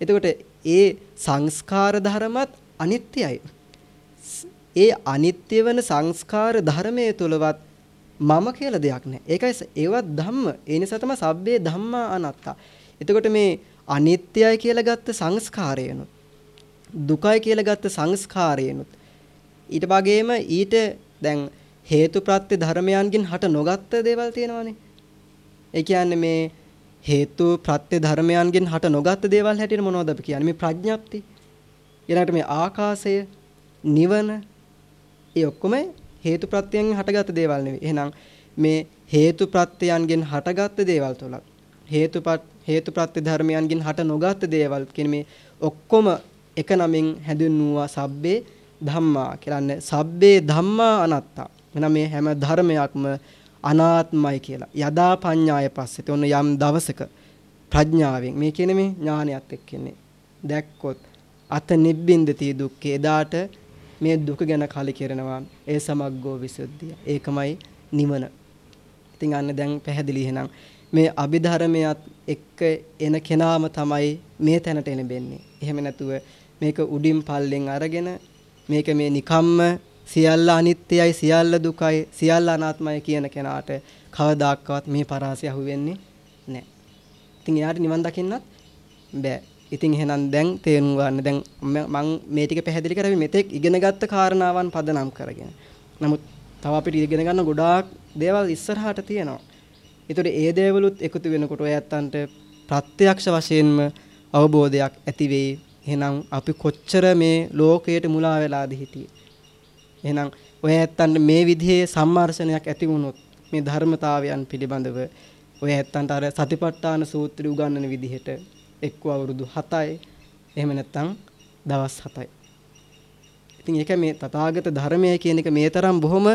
එතකොට ඒ සංස්කාර ධර්මත් අනිත්‍යයි. ඒ අනිත්‍ය වෙන සංස්කාර ධර්මයේ තුලවත් මම කියලා දෙයක් නැහැ. ඒකයි ඒවත් ධම්ම. ඒ නිසා තමයි සබ්බේ ධම්මා අනාත්තා. එතකොට මේ අනිත්‍යයි කියලා ගත්ත සංස්කාරයනොත් දුකයි කියලා ගත්ත සංස්කාරයනොත් ඊට වගේම ඊට දැන් හේතුප්‍රත්‍ය ධර්මයන්ගෙන් හට නොගත්ත දේවල් තියෙනවානේ. ඒ කියන්නේ මේ හේතු ප්‍රත්‍ය ධර්මයන්ගෙන් හට නොගත් දේවල් හැටියට මොනවද අපි කියන්නේ? මේ ප්‍රඥප්ති ඊළඟට මේ ආකාශය නිවන ඒ ඔක්කොම හේතු ප්‍රත්‍යයෙන් හටගත් දේවල් නෙවෙයි. එහෙනම් මේ හේතු ප්‍රත්‍යයන්ගෙන් හටගත් දේවල් තුල හේතුපත් හේතු ප්‍රත්‍ය ධර්මයන්ගෙන් හට නොගත් දේවල් කියන මේ ඔක්කොම එක නමින් හැඳින්වුවා සබ්බේ ධම්මා කියලාන්නේ සබ්බේ ධම්මා අනත්තා. එහෙනම් මේ හැම ධර්මයක්ම අනාත්මයි කියලා. යදා පඤ්ඤාය පස්සෙත් ඔන්න යම් දවසක ප්‍රඥාවෙන් මේ කියන්නේ මේ ඥානයත් එක්කන්නේ. දැක්කොත් අත නිබ්බින්දති දුක්ඛේ එදාට මේ දුක ගැන කලකිරෙනවා. ඒ සමග්ගෝ විසුද්ධිය. ඒකමයි නිවන. ඉතින් අන්න දැන් පැහැදිලි එහෙනම් මේ අභිධර්මයත් එක්ක එන කෙනාම තමයි මේ තැනට එනෙන්නේ. එහෙම නැතුව මේක උඩින් පල්ලෙන් අරගෙන මේක මේ නිකම්ම සියල්ල අනිත්‍යයි සියල්ල දුකයි සියල්ල අනාත්මයි කියන කෙනාට කවදාක්වත් මේ පරාසය අහුවෙන්නේ නැහැ. ඉතින් එයාට නිවන් දකින්නත් බෑ. ඉතින් එහෙනම් දැන් තේරුම් ගන්න දැන් මම මේ ටික පැහැදිලි කරවි මෙතෙක් ඉගෙනගත්ත කාරණාවන් පදනම් කරගෙන. නමුත් තව අපිට ඉගෙන ගන්න ගොඩාක් දේවල් ඉස්සරහට තියෙනවා. ඒතකොට ඒ දේවලුත් එකතු වෙනකොට ඔයත්තන්ට ප්‍රත්‍යක්ෂ වශයෙන්ම අවබෝධයක් ඇති වෙයි. එහෙනම් අපි කොච්චර මේ ලෝකයට මුලා වෙලාද හිටියේ. එහෙනම් ඔය ඇත්තන්ට මේ විදිහේ සම්මර්ෂණයක් ඇති වුණොත් මේ ධර්මතාවයන් පිළිබඳව ඔය ඇත්තන්ට අර සතිපට්ඨාන සූත්‍රය උගන්වන විදිහට එක්ව අවුරුදු 7යි එහෙම නැත්නම් දවස් 7යි. ඉතින් ඒක මේ තථාගත ධර්මය කියන එක මේ තරම් බොහොම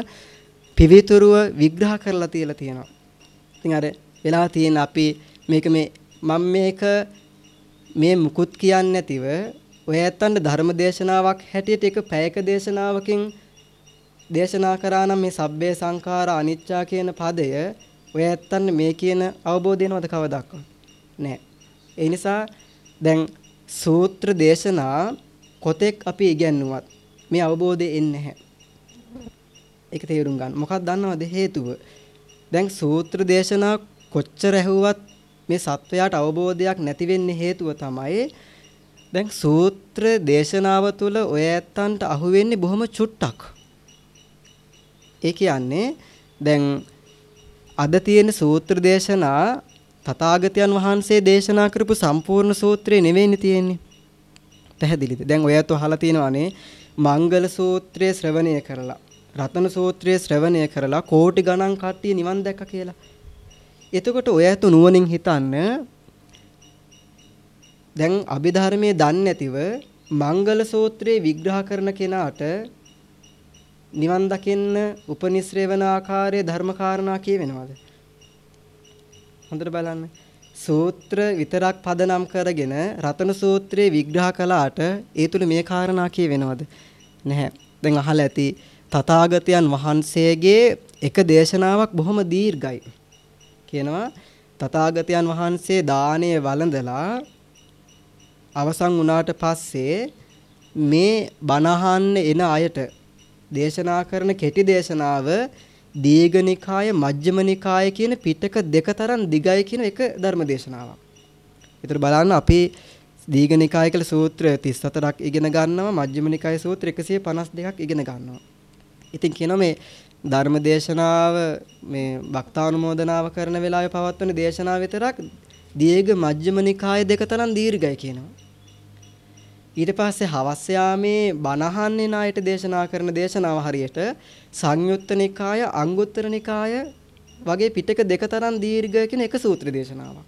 පිවිතුරුව විග්‍රහ කරලා තියලා තියෙනවා. ඉතින් අර වෙලා තියෙන අපි මේක මේ මම මේක මේ මුකුත් කියන්නේ නැතිව ඔය ඇත්තන්ට ධර්ම දේශනාවක් හැටියට ඒක පැයක දේශනාවකින් දේශනා කරා නම් මේ සබ්බේ සංඛාර අනිච්චා කියන පදය ඔය ඇත්තන්න මේ කියන අවබෝධය එනවද කවදාවත් නෑ. ඒ නිසා දැන් සූත්‍ර දේශනා කොතෙක් අපි ඉගෙනුවත් මේ අවබෝධය එන්නේ නැහැ. ඒක තේරුම් ගන්න. මොකක්ද දන්නවද හේතුව? දැන් සූත්‍ර දේශනා කොච්චර ඇහුවත් මේ සත්වයාට අවබෝධයක් නැති වෙන්නේ හේතුව තමයි දැන් සූත්‍ර දේශනාව තුළ ඔය ඇත්තන්ට අහුවෙන්නේ බොහොම චුට්ටක්. ඒ කියන්නේ දැන් අද තියෙන සූත්‍ර දේශනා තථාගතයන් වහන්සේ දේශනා කරපු සම්පූර්ණ සූත්‍රය නෙවෙයිනේ තියෙන්නේ. පැහැදිලිද? දැන් ඔයත් අහලා තියෙනවානේ මංගල සූත්‍රය ශ්‍රවණය කරලා රතන සූත්‍රය ශ්‍රවණය කරලා කෝටි ගණන් කට්ටිය නිවන් දැක්ක කියලා. එතකොට ඔයත් නුවණින් හිතන්න දැන් අභිධර්මයේ දන්නේ නැතිව මංගල සූත්‍රයේ විග්‍රහ කරන කෙනාට නිවන් දකින්න උපනිශ්‍රේ වන ආකාරයේ ධර්මකාරණා කියවෙනවද? හොඳට බලන්න. සූත්‍ර විතරක් පදනම් කරගෙන රතන සූත්‍රයේ විග්‍රහ කළාට ඒ තුල මේ කාරණා කියවෙනවද? නැහැ. දැන් අහලා ඇති තථාගතයන් වහන්සේගේ එක දේශනාවක් බොහොම දීර්ඝයි. කියනවා තථාගතයන් වහන්සේ දානය වළඳලා අවසන් වුණාට පස්සේ මේ බණහන්න එන අයට දේශනා කරන කෙටි දේශනාව දීඝනිකාය මජ්ක්‍ධිමනිකාය කියන පිටක දෙක තරම් දිගයි කියන එක ධර්ම දේශනාවක්. ඒතර බලන්න අපි දීඝනිකාය කියලා සූත්‍ර 34ක් ඉගෙන ගන්නවා මජ්ක්‍ධිමනිකාය සූත්‍ර 152ක් ඉගෙන ගන්නවා. ඉතින් කියනවා මේ ධර්ම දේශනාව මේ භක්තානුමෝදනාව කරන වෙලාවේ පවත්වන දේශනාව විතරක් දීඝ මජ්ක්‍ධිමනිකාය දෙක තරම් දීර්ඝයි කියනවා. ඊට පස්සේ හවස් යාමේ බණහන්නේ නායට දේශනා කරන දේශනාව හරියට සංයුත්ත නිකාය අංගුත්තර නිකාය වගේ පිටක දෙක තරම් දීර්ඝ කියන එක සූත්‍ර දේශනාවක්.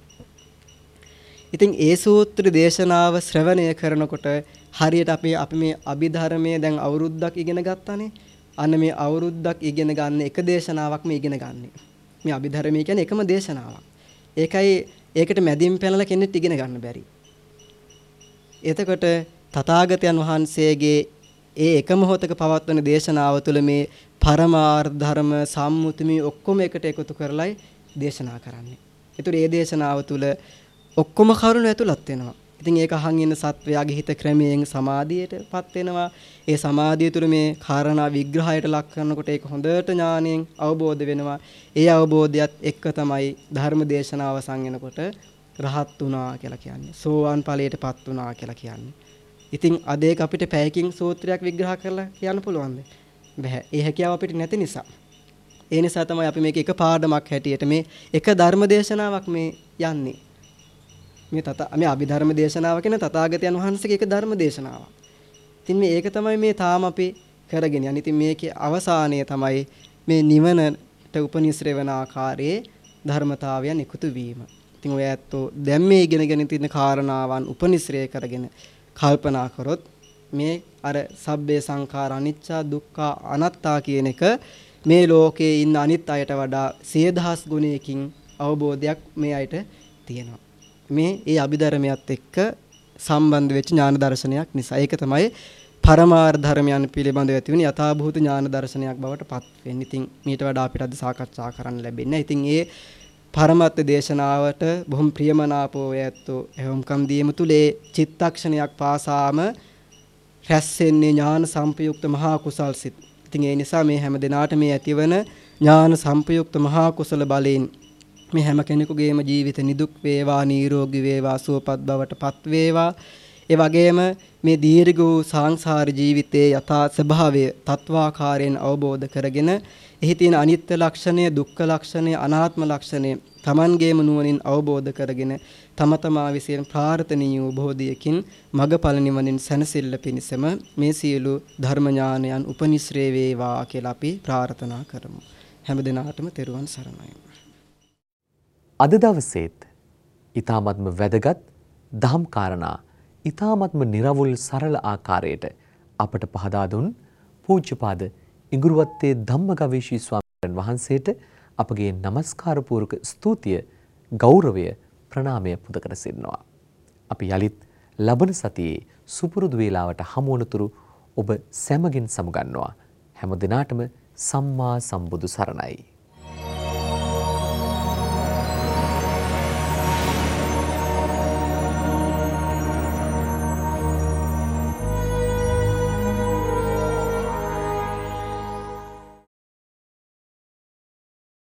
ඉතින් ඒ සූත්‍ර දේශනාව ශ්‍රවණය කරනකොට හරියට අපි අපි මේ අභිධර්මයේ දැන් අවුරුද්දක් ඉගෙන ගත්තානේ. අන්න මේ අවුරුද්දක් ඉගෙන ගන්න එක දේශනාවක්ම ඉගෙන ගන්න. මේ අභිධර්මයේ කියන්නේ එකම දේශනාවක්. ඒකයි ඒකට මැදින් පැනලා කෙනෙක් ඉගෙන ගන්න බැරි. එතකොට තථාගතයන් වහන්සේගේ ඒ එක මොහොතක පවත්වන දේශනාව තුළ මේ පරමාර්ථ ධර්ම සම්මුතිමි ඔක්කොම එකට එකතු කරලයි දේශනා කරන්නේ. ඒතර ඒ දේශනාව තුළ ඔක්කොම කරුණු ඇතුළත් වෙනවා. ඉතින් ඒක අහන් ඉන්න සත්වයාගේ හිත ක්‍රමයෙන් සමාධියටපත් වෙනවා. ඒ සමාධිය තුළ මේ කාරණා විග්‍රහයට ලක් කරනකොට ඒක හොඳට ඥාණයෙන් අවබෝධ වෙනවා. ඒ අවබෝධයත් එක්ක තමයි ධර්ම දේශනාව සංගෙනකොට රහත් වුණා කියලා කියන්නේ. සෝවාන් ඵලයටපත් වුණා කියලා කියන්නේ. ඉතින් අද ඒක අපිට පැයකින් සූත්‍රයක් විග්‍රහ කරලා කියන්න පුළුවන්ද? බැහැ. ඒ හැකියාව අපිට නැති නිසා. ඒ නිසා තමයි අපි මේක එක පාඩමක් හැටියට මේ එක ධර්ම දේශනාවක් මේ යන්නේ. මේ තත මේ අභිධර්ම දේශනාව කියන තථාගතයන් වහන්සේගේ එක ධර්ම දේශනාවක්. ඉතින් මේ ඒක තමයි මේ තාම අපි කරගෙන යන්නේ. ඉතින් මේකේ අවසානය තමයි මේ නිවනට උපනිශ්‍රේ වන ආකාරයේ ධර්මතාවයන් එකතු වීම. ඉතින් ඔය ඇත්තෝ දැන් මේ ඉගෙනගෙන තියෙන කාරණාවන් උපනිශ්‍රේ කරගෙන කල්පනා කරොත් මේ අර සබ්බේ සංඛාර අනිච්චා දුක්ඛා අනාත්තා කියන එක මේ ලෝකයේ ඉන්න අනිත් අයට වඩා 10000 ගුණයකින් අවබෝධයක් මේ අයට තියෙනවා. මේ ඒ අභිධර්මයත් එක්ක සම්බන්ධ වෙච්ච ඥාන දර්ශනයක් නිසා. ඒක තමයි පරමාර්ථ ධර්මයන් පිළිබඳව ඇති වෙන යථාභූත ඥාන දර්ශනයක් බවට පත් වෙන්නේ. ඉතින් මීට වඩා අපිට අද සාකච්ඡා කරන්න ලැබෙන්නේ. ඉතින් ඒ පරමත්ත දේශනාවට බොහොම ප්‍රියමනාපෝ ඇත්තෝ එහොම්කම් දීම තුලේ චිත්තක්ෂණයක් පාසාම රැස්ෙන්නේ ඥාන සම්පයුක්ත මහා කුසල් සිත්. ඉතින් ඒ නිසා මේ හැම දිනාට මේ ඇතිවන ඥාන සම්පයුක්ත මහා කුසල බලයෙන් මේ හැම කෙනෙකුගේම ජීවිත නිදුක් වේවා නිරෝගී වේවා සුවපත් බවට පත් වේවා ඒ වගේම මේ දීර්ඝ වූ සංසාර ජීවිතයේ යථා ස්වභාවය තත්වාකාරයෙන් අවබෝධ කරගෙන එහි තියෙන අනිත්‍ය ලක්ෂණය, දුක්ඛ ලක්ෂණය, අනාත්ම ලක්ෂණය තමන්ගේම නුවණින් අවබෝධ කරගෙන තම තමා විසින් ප්‍රාර්ථනීය බෝධියකින් මගඵල නිවනින් සැනසෙල්ල පිණිසම මේ සියලු ධර්ම ඥානයන් උපනිශ්‍රේ වේවා කියලා අපි ප්‍රාර්ථනා කරමු. හැම දිනාටම තෙරුවන් සරණයි. අද දවසේත් ඊ타මත්ම වැදගත් දහම් කාරණා ඊ타මත්ම निराවුල් සරල ආකාරයට අපට පහදා දුන් පූජ්‍යපාද ඉඟුරුවත්තේ ධම්මගවේෂී ස්වාමීන් වහන්සේට අපගේ নমස්කාර පූර්වක ස්තුතිය ගෞරවය ප්‍රණාමය පුද කර සිටිනවා. අපි යලිත් ලබන සතියේ සුපුරුදු වේලාවට හමු වනතුරු ඔබ සැමගින් සමුගන්නවා. හැම දිනාටම සම්මා සම්බුදු සරණයි.